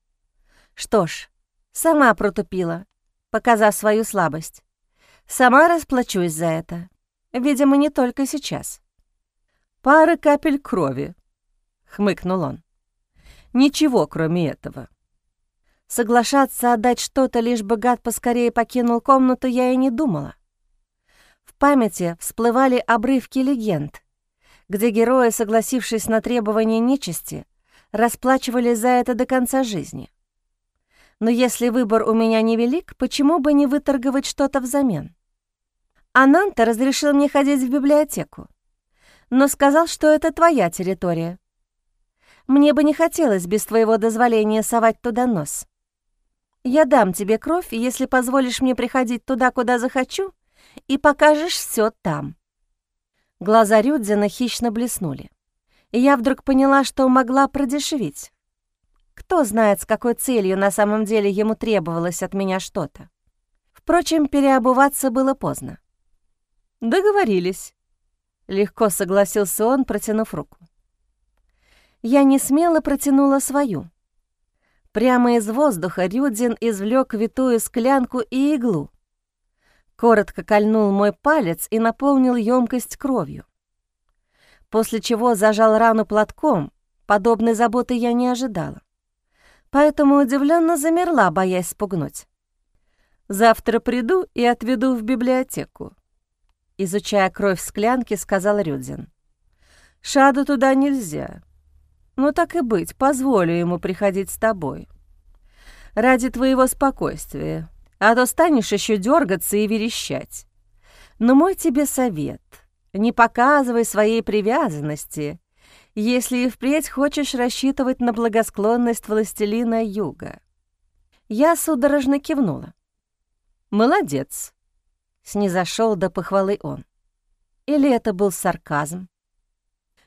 [SPEAKER 1] Что ж, сама протупила, показав свою слабость. Сама расплачусь за это. Видимо, не только сейчас.
[SPEAKER 2] «Пара капель крови», — хмыкнул он. «Ничего, кроме этого».
[SPEAKER 1] Соглашаться отдать что-то, лишь бы гад поскорее покинул комнату, я и не думала. В памяти всплывали обрывки легенд, где герои, согласившись на требования нечисти, расплачивались за это до конца жизни. Но если выбор у меня невелик, почему бы не выторговать что-то взамен? Ананта разрешил мне ходить в библиотеку, но сказал, что это твоя территория. Мне бы не хотелось без твоего дозволения совать туда нос. Я дам тебе кровь, если позволишь мне приходить туда, куда захочу, и покажешь все там». Глаза Рюдзина хищно блеснули, и я вдруг поняла, что могла продешевить. Кто знает, с какой целью на самом деле ему требовалось от меня что-то. Впрочем, переобуваться было поздно.
[SPEAKER 2] «Договорились», — легко согласился он, протянув руку.
[SPEAKER 1] Я не смело протянула свою. Прямо из воздуха Рюдзин извлек витую склянку и иглу. Коротко кольнул мой палец и наполнил емкость кровью. После чего зажал рану платком, подобной заботы я не ожидала. Поэтому удивленно замерла, боясь спугнуть.
[SPEAKER 2] «Завтра приду и отведу в библиотеку», — изучая кровь в склянке, сказал Рюдзин. «Шаду туда нельзя. Ну так и быть, позволю ему приходить с тобой. Ради твоего спокойствия, а то станешь еще дергаться и верещать. Но мой тебе совет — не показывай своей привязанности, если и впредь хочешь рассчитывать на благосклонность властелина юга. Я судорожно кивнула. «Молодец», — снизошел до похвалы он. Или это был сарказм?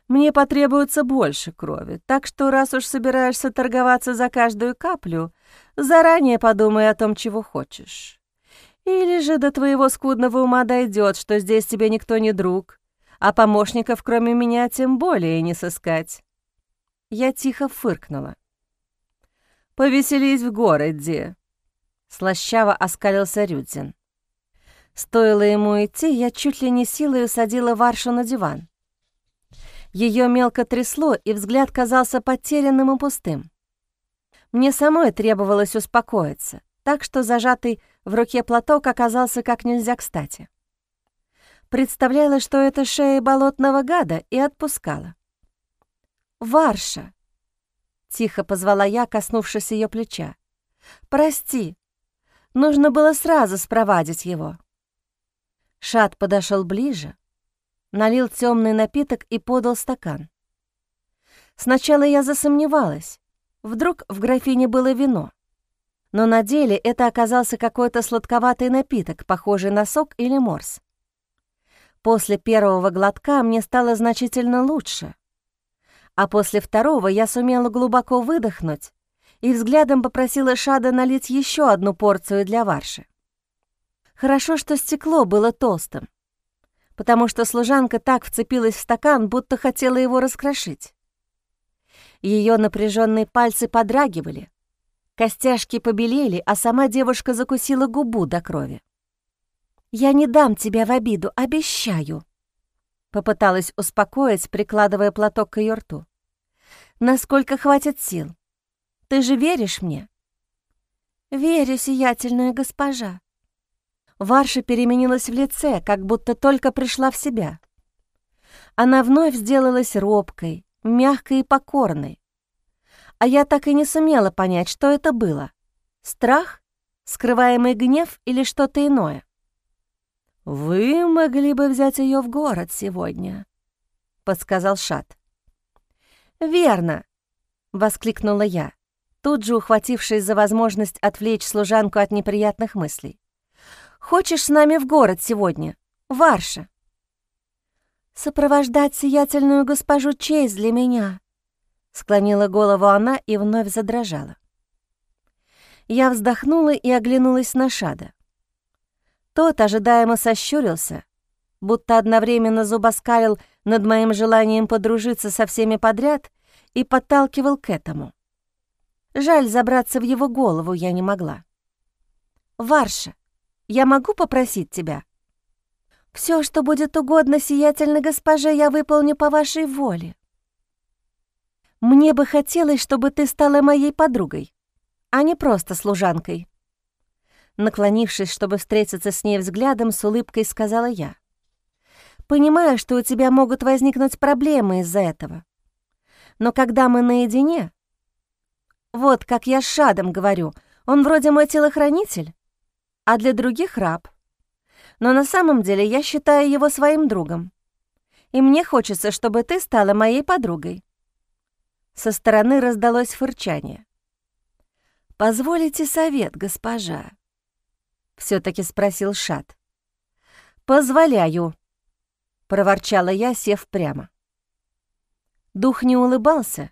[SPEAKER 2] Мне потребуется больше крови, так что раз уж собираешься торговаться за каждую каплю, заранее подумай о том, чего хочешь. Или же до твоего скудного ума дойдет, что здесь тебе никто не друг, а помощников, кроме меня, тем более не сыскать. Я тихо фыркнула. «Повеселись в городе», — слащаво оскалился Рюдзин. Стоило ему идти, я чуть ли не силой усадила Варшу на диван. Ее мелко трясло, и взгляд казался потерянным и пустым. Мне самой требовалось успокоиться, так что зажатый в руке платок оказался как нельзя кстати. Представляла, что это шея болотного гада, и отпускала. «Варша!» — тихо позвала я, коснувшись ее плеча. «Прости, нужно было сразу спровадить его». Шат подошел ближе, налил темный напиток и подал стакан. Сначала я засомневалась. Вдруг в графине было вино. Но на деле это оказался какой-то сладковатый напиток, похожий на сок или морс. После первого глотка мне стало значительно лучше. А после второго я сумела глубоко выдохнуть и взглядом попросила Шада налить еще одну порцию для Варши. Хорошо, что стекло было толстым потому что служанка так вцепилась в стакан, будто хотела его раскрошить. Ее напряженные пальцы подрагивали, костяшки побелели, а сама девушка закусила губу до крови. «Я не дам тебя в обиду, обещаю», — попыталась успокоить, прикладывая платок к ее рту. «Насколько хватит сил? Ты же веришь мне?» «Верю, сиятельная госпожа», Варша переменилась в лице, как будто только пришла в себя. Она вновь сделалась робкой, мягкой и покорной. А я так и не сумела понять, что это было. Страх, скрываемый гнев или что-то иное. «Вы могли бы взять ее в город сегодня», — подсказал Шат. «Верно», — воскликнула я, тут же ухватившись за возможность отвлечь служанку от неприятных мыслей. Хочешь с нами в город сегодня, Варша?» «Сопровождать сиятельную госпожу честь для меня», — склонила голову она и вновь задрожала. Я вздохнула и оглянулась на Шада. Тот ожидаемо сощурился, будто одновременно зубоскалил над моим желанием подружиться со всеми подряд и подталкивал к этому. Жаль, забраться в его голову я не могла. «Варша, я могу попросить тебя?» Все, что будет угодно сиятельной госпоже, я выполню по вашей воле. Мне бы хотелось, чтобы ты стала моей подругой, а не просто служанкой». Наклонившись, чтобы встретиться с ней взглядом, с улыбкой сказала я. «Понимаю, что у тебя могут возникнуть проблемы из-за этого. Но когда мы наедине... Вот, как я с Шадом говорю, он вроде мой телохранитель, а для других — раб. Но на самом деле я считаю его своим другом. И мне хочется, чтобы ты стала моей подругой». Со стороны раздалось фырчание.
[SPEAKER 1] «Позволите совет, госпожа?» — все таки спросил Шат. «Позволяю», — проворчала я, сев прямо. Дух не улыбался,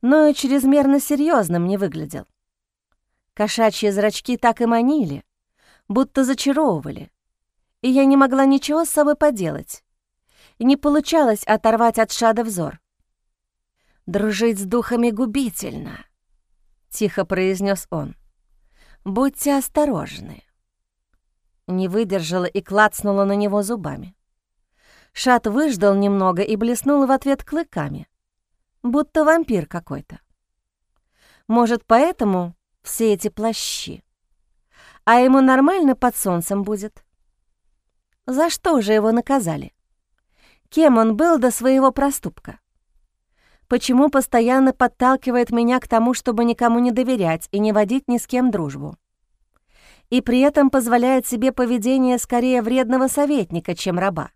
[SPEAKER 1] но и чрезмерно серьезным не выглядел. Кошачьи зрачки так и манили, будто зачаровывали, и я не могла ничего с собой поделать. Не получалось оторвать от Шада взор. «Дружить с духами губительно», — тихо произнес он. «Будьте осторожны». Не выдержала и клацнула на него зубами. Шат выждал немного и блеснул в ответ клыками, будто вампир какой-то. Может, поэтому все эти плащи? А ему нормально под солнцем будет? За что же его наказали? Кем он был до своего проступка? Почему постоянно подталкивает меня к тому, чтобы никому не доверять и не водить ни с кем дружбу? И при этом позволяет себе поведение скорее вредного советника, чем раба.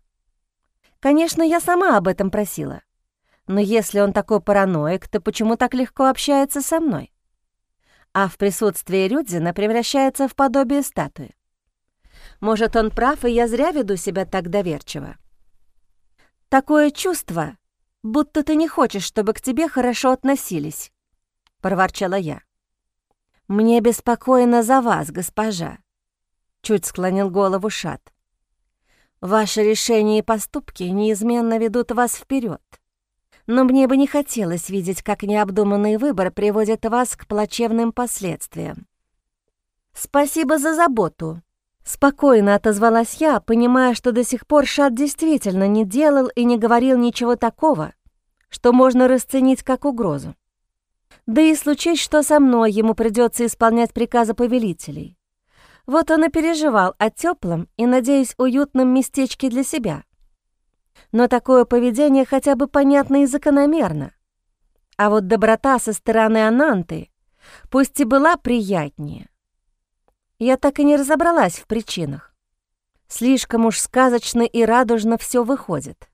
[SPEAKER 1] Конечно, я сама об этом просила. Но если он такой параноик, то почему так легко общается со мной? А в присутствии Рюдзина превращается в подобие статуи. Может, он прав, и я зря веду себя так доверчиво. Такое чувство, будто ты не хочешь, чтобы к тебе хорошо относились», — проворчала я. «Мне беспокойно за вас, госпожа», — чуть склонил голову Шат. «Ваши решения и поступки неизменно ведут вас вперед. Но мне бы не хотелось видеть, как необдуманный выбор приводит вас к плачевным последствиям». «Спасибо за заботу», Спокойно отозвалась я, понимая, что до сих пор Шат действительно не делал и не говорил ничего такого, что можно расценить как угрозу. Да и случись, что со мной ему придется исполнять приказы повелителей. Вот он и переживал о теплом и, надеюсь, уютном местечке для себя. Но такое поведение хотя бы понятно и закономерно. А вот доброта со стороны Ананты, пусть и была приятнее, я так и не разобралась в причинах. Слишком уж сказочно и радужно все выходит.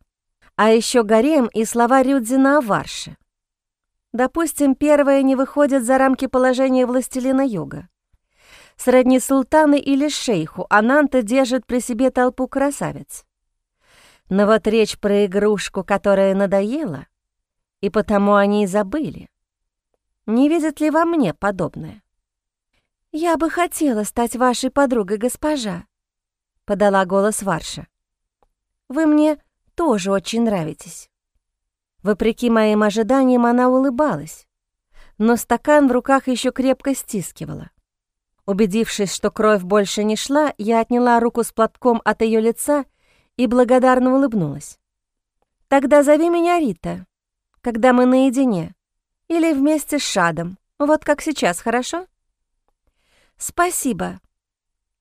[SPEAKER 1] А еще гарем и слова Рюдзина о Варше. Допустим, первое не выходит за рамки положения властелина юга. Сродни султаны или шейху Ананта держит при себе толпу красавиц. Но вот речь про игрушку, которая надоела, и потому они и забыли. Не видит ли во мне подобное? «Я бы хотела стать вашей подругой, госпожа», — подала голос Варша. «Вы мне тоже очень нравитесь». Вопреки моим ожиданиям она улыбалась, но стакан в руках еще крепко стискивала. Убедившись, что кровь больше не шла, я отняла руку с платком от ее лица и благодарно улыбнулась. «Тогда зови меня Рита, когда мы наедине, или вместе с Шадом, вот как сейчас, хорошо?» «Спасибо,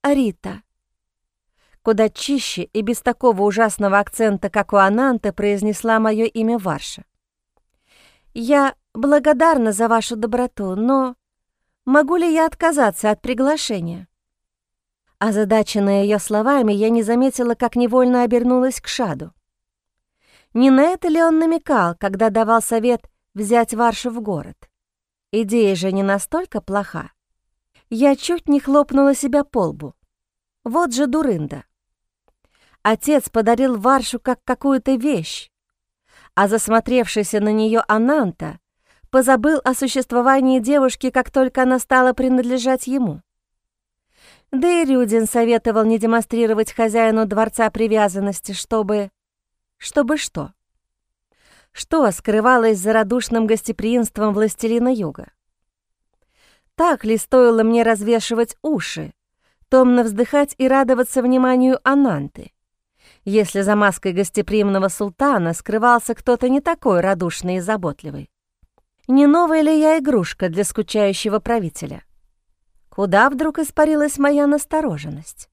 [SPEAKER 1] Рита». Куда чище и без такого ужасного акцента, как у Ананты, произнесла мое имя Варша. «Я благодарна за вашу доброту, но могу ли я отказаться от приглашения?» Озадаченная ее словами, я не заметила, как невольно обернулась к Шаду. Не на это ли он намекал, когда давал совет взять Варшу в город? Идея же не настолько плоха. Я чуть не хлопнула себя по лбу. Вот же дурында. Отец подарил Варшу как какую-то вещь, а засмотревшийся на нее Ананта позабыл о существовании девушки, как только она стала принадлежать ему. Да и Рюдин советовал не демонстрировать хозяину дворца привязанности, чтобы... Чтобы что? Что скрывалось за радушным гостеприимством властелина юга? Так ли стоило мне развешивать уши, томно вздыхать и радоваться вниманию Ананты, если за маской гостеприимного султана скрывался кто-то не такой радушный и заботливый? Не новая ли я игрушка для скучающего правителя? Куда вдруг испарилась моя настороженность?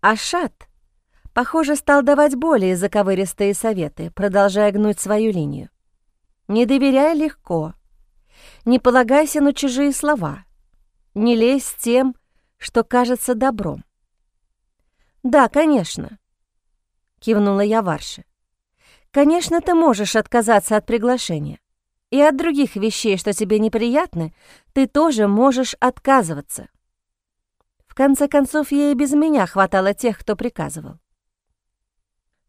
[SPEAKER 1] Ашат, похоже, стал давать более заковыристые советы, продолжая гнуть свою линию. Не доверяй легко, не полагайся на чужие слова. Не лезь с тем, что кажется добром. «Да, конечно», — кивнула я Варше. «Конечно, ты можешь отказаться от приглашения. И от других вещей, что тебе неприятны, ты тоже можешь отказываться. В конце концов, ей без меня хватало тех, кто приказывал.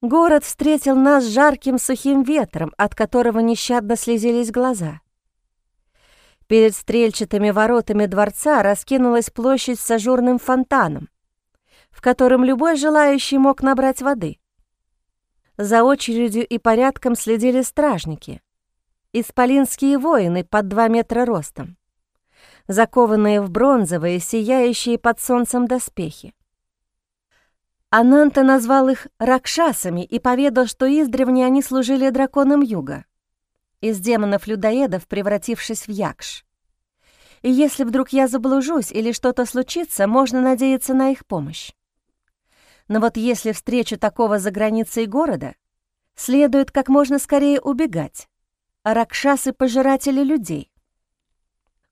[SPEAKER 1] Город встретил нас жарким сухим ветром, от которого нещадно слезились глаза. Перед стрельчатыми воротами дворца раскинулась площадь с ажурным фонтаном, в котором любой желающий мог набрать воды. За очередью и порядком следили стражники, исполинские воины под два метра ростом, закованные в бронзовые, сияющие под солнцем доспехи. Ананта назвал их ракшасами и поведал, что издревне они служили драконам юга, из демонов-людоедов превратившись в якш. И если вдруг я заблужусь или что-то случится, можно надеяться на их помощь. Но вот если встречу такого за границей города, следует как можно скорее убегать. Ракшасы-пожиратели людей.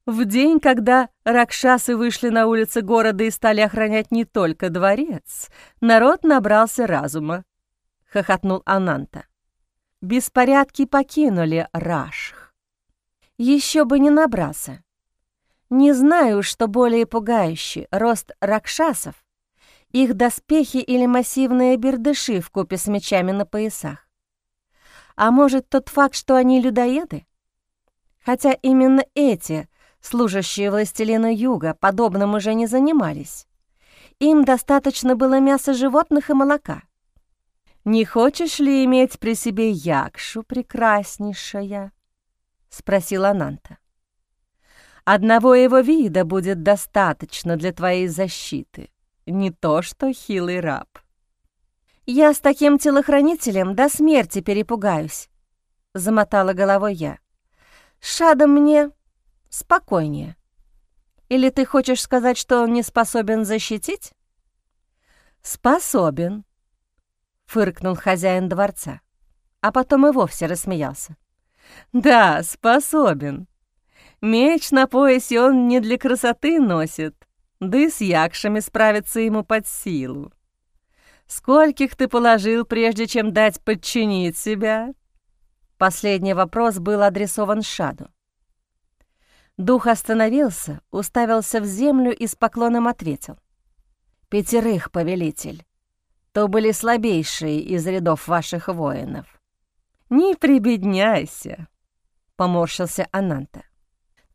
[SPEAKER 1] В день, когда ракшасы вышли на улицы города и стали охранять не только дворец, народ набрался разума, — хохотнул Ананта. Беспорядки покинули Рашх. Еще бы не набрался. Не знаю, что более пугающий — рост ракшасов, их доспехи или массивные бердыши в купе с мечами на поясах. А может, тот факт, что они людоеды? Хотя именно эти — Служащие властелина Юга подобным уже не занимались. Им достаточно было мяса животных и молока. «Не хочешь ли иметь при себе якшу, прекраснейшая?» — спросила Нанта. «Одного его вида будет достаточно для твоей защиты, не то что хилый раб». «Я с таким телохранителем до смерти перепугаюсь», — замотала головой я. «Шадом мне спокойнее. Или ты хочешь сказать, что он не способен защитить? Способен, фыркнул хозяин дворца, а потом и вовсе рассмеялся. Да, способен. Меч на поясе он не для красоты носит, да и с якшами справиться ему под силу. Скольких ты положил, прежде чем дать подчинить себя? Последний вопрос был адресован Шаду. Дух остановился, уставился в землю и с поклоном ответил. «Пятерых, повелитель. То были слабейшие из рядов ваших воинов». «Не прибедняйся», — поморщился Ананта.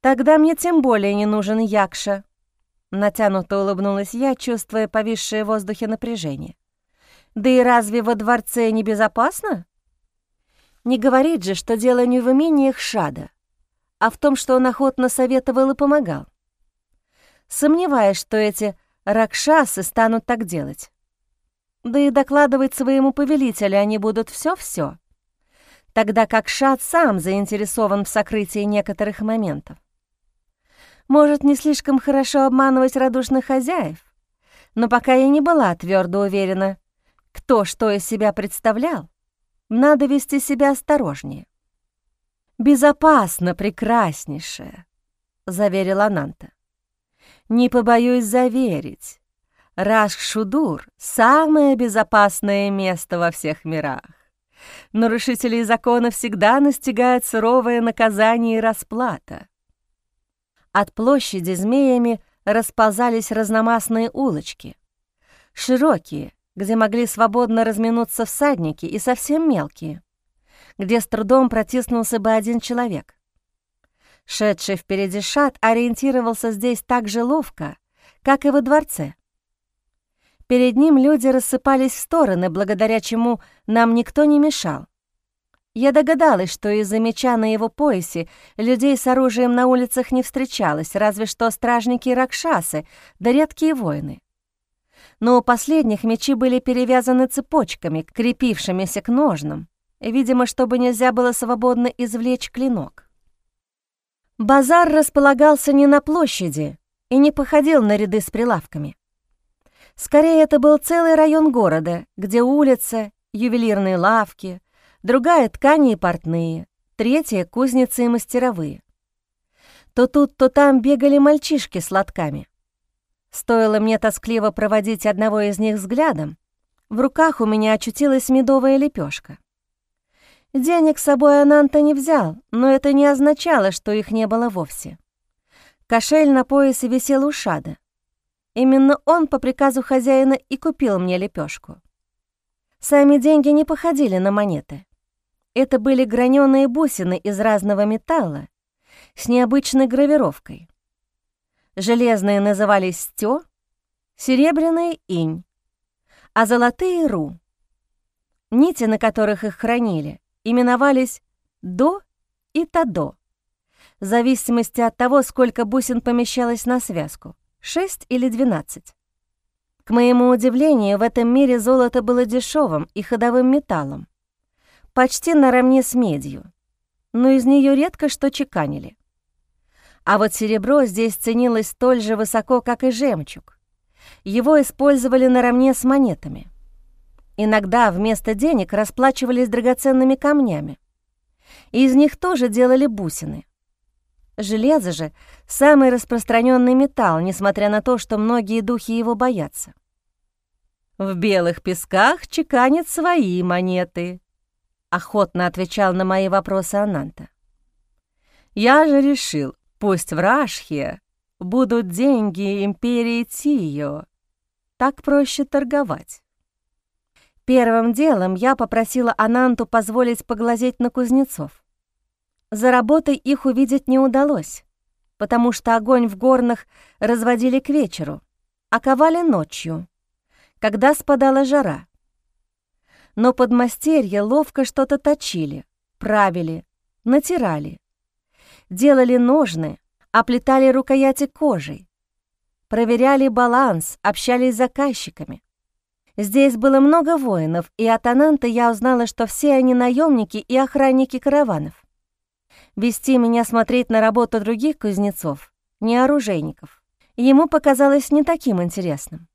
[SPEAKER 1] «Тогда мне тем более не нужен Якша», — натянуто улыбнулась я, чувствуя повисшее в воздухе напряжение. «Да и разве во дворце небезопасно?» Не говорит же, что дело не в умениях Шада, а в том, что он охотно советовал и помогал. Сомневаюсь, что эти ракшасы станут так делать. Да и докладывать своему повелителю они будут все-все, тогда как Шат сам заинтересован в сокрытии некоторых моментов. Может, не слишком хорошо обманывать радушных хозяев, но пока я не была твердо уверена, кто что из себя представлял, надо вести себя осторожнее. «Безопасно, прекраснейшая», — заверила Нанта. «Не побоюсь заверить, Рашк-Шудур — самое безопасное место во всех мирах. Нарушителей закона всегда настигает суровое наказание и расплата». От площади змеями расползались разномастные улочки. Широкие, где могли свободно разминуться всадники, и совсем мелкие — где с трудом протиснулся бы один человек. Шедший впереди шат ориентировался здесь так же ловко, как и во дворце. Перед ним люди рассыпались в стороны, благодаря чему нам никто не мешал. Я догадалась, что из-за меча на его поясе людей с оружием на улицах не встречалось, разве что стражники и ракшасы, да редкие воины. Но у последних мечи были перевязаны цепочками, крепившимися к ножнам, видимо, чтобы нельзя было свободно извлечь клинок. Базар располагался не на площади и не походил на ряды с прилавками. Скорее, это был целый район города, где улица, ювелирные лавки, другая — ткани и портные, третья — кузницы и мастеровые. То тут, то там бегали мальчишки с лотками. Стоило мне тоскливо проводить одного из них взглядом, в руках у меня очутилась медовая лепешка. Денег с собой Ананта не взял, но это не означало, что их не было вовсе. Кошель на поясе висел у Шада. Именно он по приказу хозяина и купил мне лепешку. Сами деньги не походили на монеты. Это были граненые бусины из разного металла с необычной гравировкой. Железные назывались «стё», серебряные — «инь», а золотые — «ру». Нити, на которых их хранили, именовались «до» и «тадо», в зависимости от того, сколько бусин помещалось на связку — 6 или 12. К моему удивлению, в этом мире золото было дешевым и ходовым металлом, почти наравне с медью, но из нее редко что чеканили. А вот серебро здесь ценилось столь же высоко, как и жемчуг. Его использовали наравне с монетами. Иногда вместо денег расплачивались драгоценными камнями. Из них тоже делали бусины. Железо же — самый распространенный металл, несмотря на то, что многие духи его боятся. «В белых песках чеканят свои монеты», — охотно отвечал на мои вопросы Ананта. «Я же решил, пусть в Рашхе будут деньги империи Тио. Так проще торговать». Первым делом я попросила Ананту позволить поглазеть на кузнецов. За работой их увидеть не удалось, потому что огонь в горнах разводили к вечеру, а ковали ночью, когда спадала жара. Но подмастерья ловко что-то точили, правили, натирали. Делали ножны, оплетали рукояти кожей, проверяли баланс, общались с заказчиками. Здесь было много воинов, и от Ананта я узнала, что все они наемники и охранники караванов. Вести меня смотреть на работу других кузнецов, не оружейников, ему показалось не таким интересным.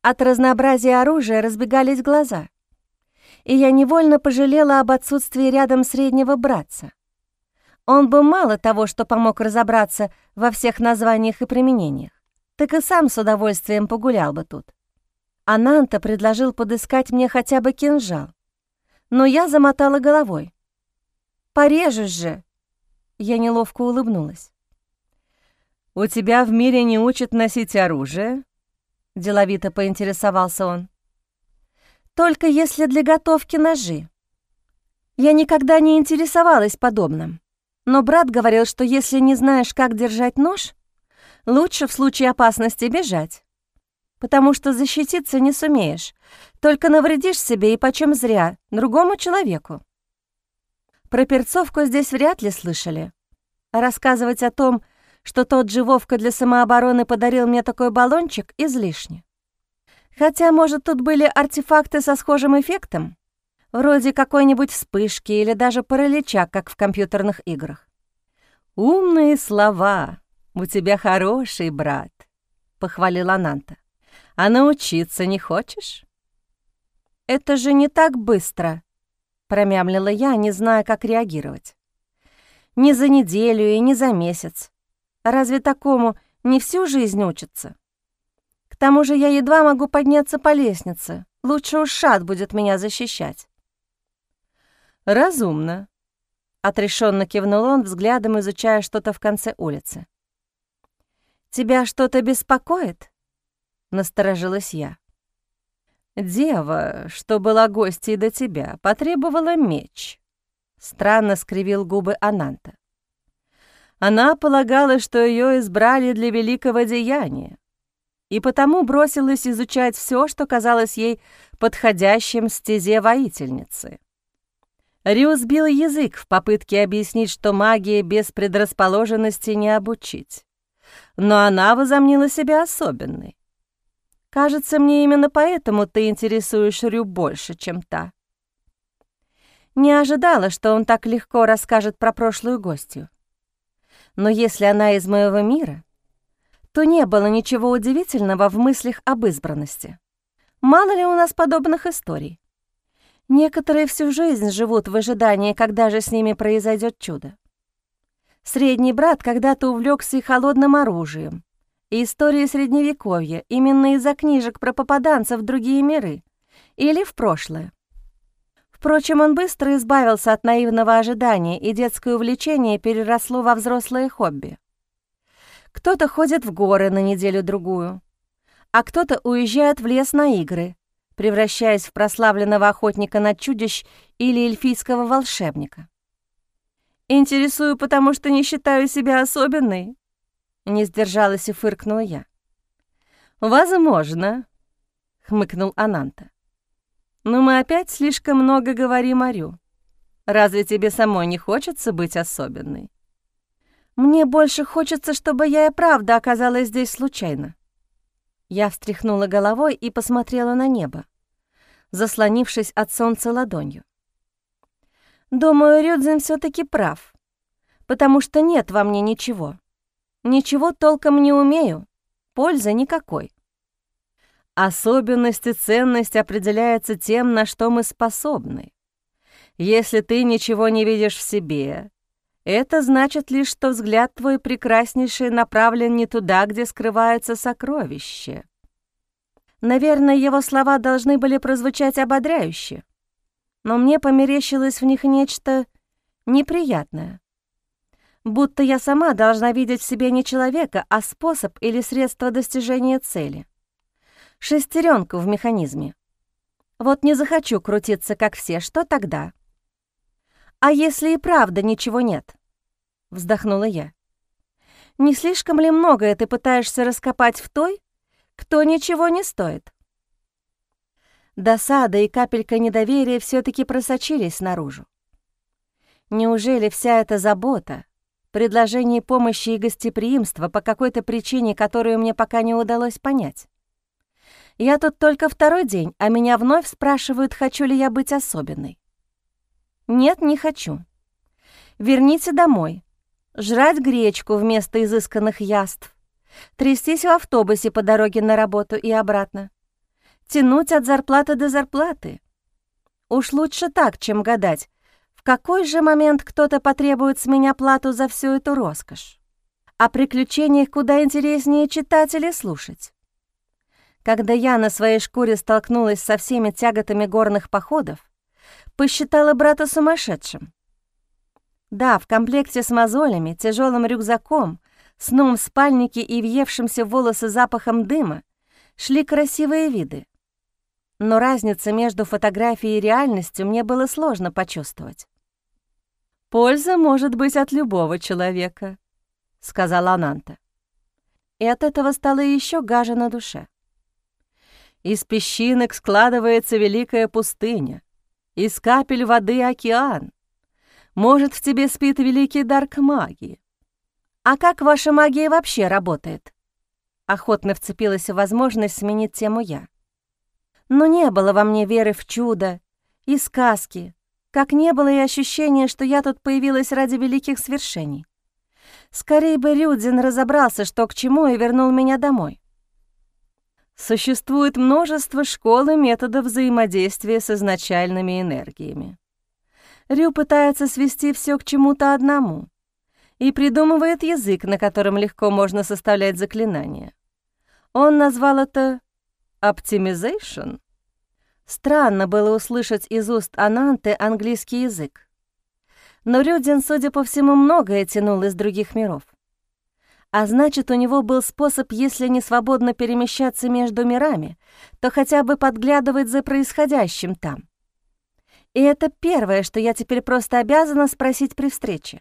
[SPEAKER 1] От разнообразия оружия разбегались глаза, и я невольно пожалела об отсутствии рядом среднего братца. Он бы мало того, что помог разобраться во всех названиях и применениях, так и сам с удовольствием погулял бы тут. Ананта предложил подыскать мне хотя бы кинжал. Но я замотала головой. «Порежешь же!» Я неловко улыбнулась. «У тебя в мире не учат носить оружие?» Деловито поинтересовался он. «Только если для готовки ножи. Я никогда не интересовалась подобным, но брат говорил, что если не знаешь, как держать нож, лучше в случае опасности бежать потому что защититься не сумеешь, только навредишь себе и почем зря другому человеку. Про перцовку здесь вряд ли слышали. Рассказывать о том, что тот же Вовка для самообороны подарил мне такой баллончик, излишне. Хотя, может, тут были артефакты со схожим эффектом, вроде какой-нибудь вспышки или даже паралича, как в компьютерных играх. «Умные слова! У тебя хороший брат», — похвалила Нанта. А научиться не хочешь?» «Это же не так быстро», — промямлила я, не зная, как реагировать. «Не за неделю и не за месяц. Разве такому не всю жизнь учатся? К тому же я едва могу подняться по лестнице. Лучше уж Шат будет меня защищать».
[SPEAKER 2] «Разумно», — отрешенно кивнул он, взглядом изучая что-то в конце улицы.
[SPEAKER 1] «Тебя что-то беспокоит?» насторожилась я.
[SPEAKER 2] «Дева, что была гостьей до тебя, потребовала меч», — странно скривил губы Ананта. Она полагала, что ее избрали для великого деяния, и потому бросилась изучать все, что казалось ей подходящим стезе воительницы. Рю сбил язык в попытке объяснить, что магия без предрасположенности не обучить. Но она возомнила себя особенной. Кажется, мне именно поэтому ты интересуешь Рю больше, чем та. Не ожидала, что он так легко расскажет про прошлую гостью. Но если она из моего мира, то не было ничего удивительного в мыслях об избранности. Мало ли у нас подобных историй. Некоторые всю жизнь живут в ожидании, когда же с ними произойдет чудо. Средний брат когда-то увлекся и холодным оружием, и истории Средневековья именно из-за книжек про попаданцев в другие миры или в прошлое.
[SPEAKER 1] Впрочем, он быстро избавился от наивного ожидания, и детское увлечение переросло во взрослое хобби. Кто-то ходит в горы на неделю-другую, а кто-то уезжает в лес на игры, превращаясь в прославленного охотника на чудищ или эльфийского волшебника. «Интересую, потому что не считаю себя особенной», — не сдержалась и фыркнула я. «Возможно», — хмыкнул Ананта. «Но мы опять слишком много говорим о Рю. Разве тебе самой не хочется быть особенной?» «Мне больше хочется, чтобы я и правда оказалась здесь случайно», я встряхнула головой и посмотрела на небо, заслонившись от солнца ладонью. Думаю, Рюдзин все таки прав, потому что нет во мне ничего. Ничего толком не умею, пользы никакой. Особенность и ценность определяется тем, на что мы способны. Если ты ничего не видишь в себе, это значит лишь, что взгляд твой прекраснейший направлен не туда, где скрывается сокровище. Наверное, его слова должны были прозвучать ободряюще, но мне померещилось в них нечто неприятное. Будто я сама должна видеть в себе не человека, а способ или средство достижения цели. Шестеренку в механизме. Вот не захочу крутиться, как все, что тогда? «А если и правда ничего нет?» — вздохнула я. «Не слишком ли многое ты пытаешься раскопать в той, кто ничего не стоит?» Досада и капелька недоверия все таки просочились наружу. Неужели вся эта забота, предложение помощи и гостеприимства по какой-то причине, которую мне пока не удалось понять? Я тут только второй день, а меня вновь спрашивают, хочу ли я быть особенной. «Нет, не хочу. Верните домой. Жрать гречку вместо изысканных яств. Трястись в автобусе по дороге на работу и обратно. Тянуть от зарплаты до зарплаты. Уж лучше так, чем гадать, в какой же момент кто-то потребует с меня плату за всю эту роскошь. О приключениях куда интереснее читать или слушать. Когда я на своей шкуре столкнулась со всеми тяготами горных походов, посчитала брата сумасшедшим. Да, в комплекте с мозолями, тяжелым рюкзаком, сном в спальнике и въевшимся в волосы запахом дыма шли красивые виды. Но разница между фотографией и реальностью мне было сложно почувствовать. «Польза может быть от любого человека», — сказала Ананта. И от этого стало еще гаже на душе. Из песчинок складывается великая пустыня, из капель воды океан. Может, в тебе спит великий дар к магии. А как ваша магия вообще работает? Охотно вцепилась в возможность сменить тему я. Но не было во мне веры в чудо и сказки, как не было и ощущения, что я тут появилась ради великих свершений. Скорее бы Рюдзин разобрался, что к чему, и вернул меня домой. Существует множество школ и методов взаимодействия с изначальными энергиями. Рю пытается свести все к чему-то одному и придумывает язык, на котором легко можно составлять заклинания. Он назвал это «optimization». Странно было услышать из уст Ананты английский язык. Но Рюдин, судя по всему, многое тянул из других миров. А значит, у него был способ, если не свободно перемещаться между мирами, то хотя бы подглядывать за происходящим там. И это первое, что я теперь просто обязана спросить при встрече.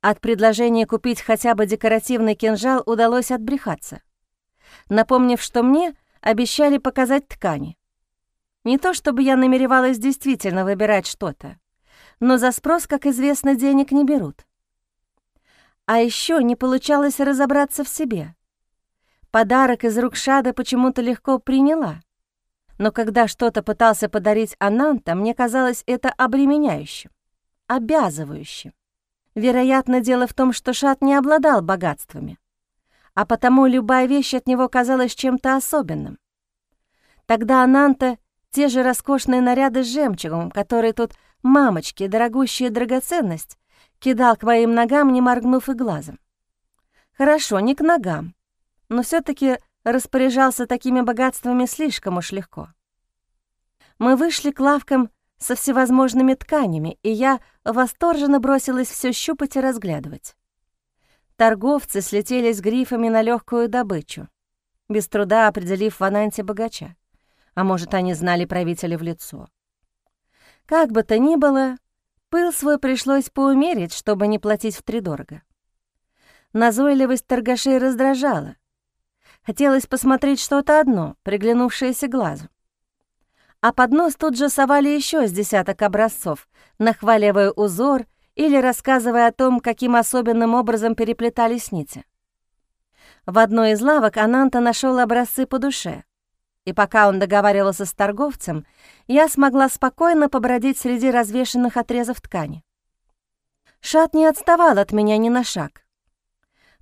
[SPEAKER 1] От предложения купить хотя бы декоративный кинжал удалось отбрехаться, напомнив, что мне обещали показать ткани. Не то чтобы я намеревалась действительно выбирать что-то, но за спрос, как известно, денег не берут. А еще не получалось разобраться в себе. Подарок из рук Шада почему-то легко приняла. Но когда что-то пытался подарить Ананта, мне казалось это обременяющим, обязывающим. Вероятно, дело в том, что Шад не обладал богатствами, а потому любая вещь от него казалась чем-то особенным. Тогда Ананта — те же роскошные наряды с жемчугом, которые тут мамочки, дорогущая драгоценность, кидал к моим ногам, не моргнув и глазом. Хорошо, не к ногам, но все таки распоряжался такими богатствами слишком уж легко. Мы вышли к лавкам со всевозможными тканями, и я восторженно бросилась все щупать и разглядывать. Торговцы слетели с грифами на легкую добычу, без труда определив в Ананте богача. А может, они знали правителя в лицо. Как бы то ни было, пыл свой пришлось поумерить, чтобы не платить втридорого. Назойливость торгашей раздражала. Хотелось посмотреть что-то одно, приглянувшееся глазу. А под нос тут же совали еще с десяток образцов, нахваливая узор или рассказывая о том, каким особенным образом переплетались нити. В одной из лавок Ананта нашел образцы по душе, и пока он договаривался с торговцем, я смогла спокойно побродить среди развешенных отрезов ткани. Шат не отставал от меня ни на шаг.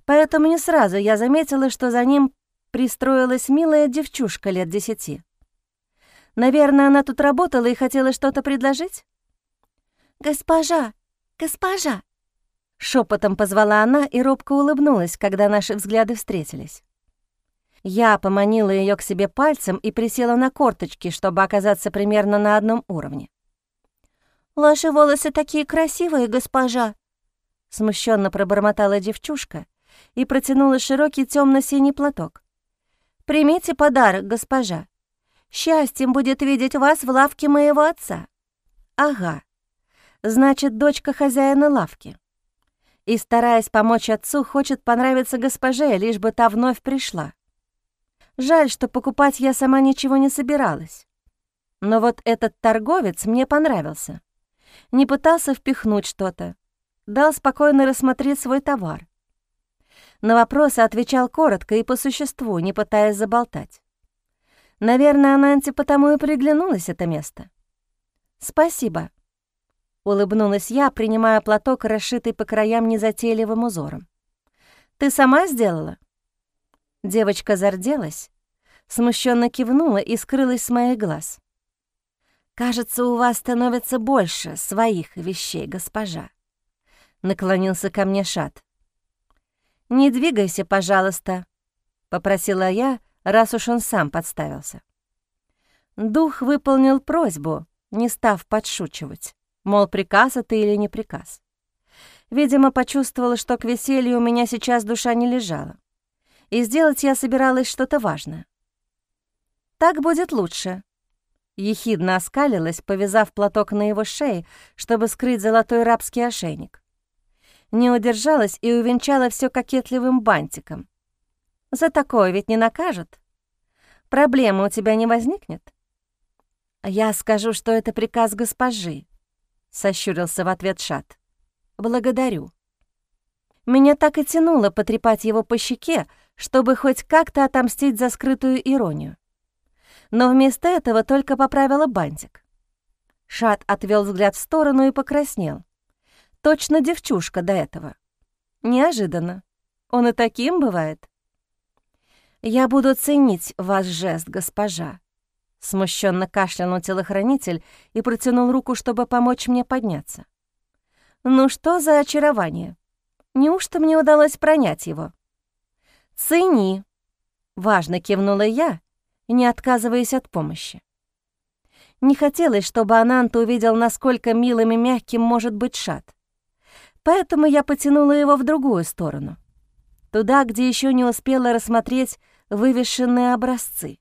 [SPEAKER 1] Поэтому не сразу я заметила, что за ним пристроилась милая девчушка лет десяти. Наверное, она тут работала и хотела что-то предложить? «Госпожа! Госпожа!» Шепотом позвала она и робко улыбнулась, когда наши взгляды встретились. Я поманила ее к себе пальцем и присела на корточки, чтобы оказаться примерно на одном уровне. «Ваши волосы такие красивые, госпожа!» Смущенно пробормотала девчушка и протянула широкий темно синий платок. «Примите подарок, госпожа. Счастьем будет видеть вас в лавке моего отца». «Ага, значит, дочка хозяина лавки». И, стараясь помочь отцу, хочет понравиться госпоже, лишь бы та вновь пришла. Жаль, что покупать я сама ничего не собиралась. Но вот этот торговец мне понравился. Не пытался впихнуть что-то. Дал спокойно рассмотреть свой товар. На вопросы отвечал коротко и по существу, не пытаясь заболтать. Наверное, Ананте потому и приглянулось это место. «Спасибо», — улыбнулась я, принимая платок, расшитый по краям незатейливым узором. «Ты сама сделала?» Девочка зарделась, смущенно кивнула и скрылась с моих глаз. «Кажется, у вас становится больше своих вещей, госпожа», — наклонился ко мне Шат. «Не двигайся, пожалуйста», — попросила я, раз уж он сам подставился. Дух выполнил просьбу, не став подшучивать, мол, приказ это или не приказ. Видимо, почувствовала, что к веселью у меня сейчас душа не лежала и сделать я собиралась что-то важное. «Так будет лучше», — ехидно оскалилась, повязав платок на его шее, чтобы скрыть золотой рабский ошейник. Не удержалась и увенчала все кокетливым бантиком. «За такое ведь не накажут. Проблемы у тебя не возникнет?» «Я скажу, что это приказ госпожи», — сощурился в ответ Шат. «Благодарю». Меня так и тянуло потрепать его по щеке, чтобы хоть как-то отомстить за скрытую иронию. Но вместо этого только поправила бантик. Шат отвел взгляд в сторону и покраснел. Точно девчушка до этого. Неожиданно. Он и таким бывает. «Я буду ценить ваш жест, госпожа», — смущенно кашлянул телохранитель и протянул руку, чтобы помочь мне подняться. «Ну что за очарование? Неужто мне удалось пронять его?» «Цени!» — важно кивнула я, не отказываясь от помощи. Не хотелось, чтобы Анант увидел, насколько милым и мягким может быть шат. Поэтому я потянула его в другую сторону, туда, где еще не успела рассмотреть вывешенные образцы.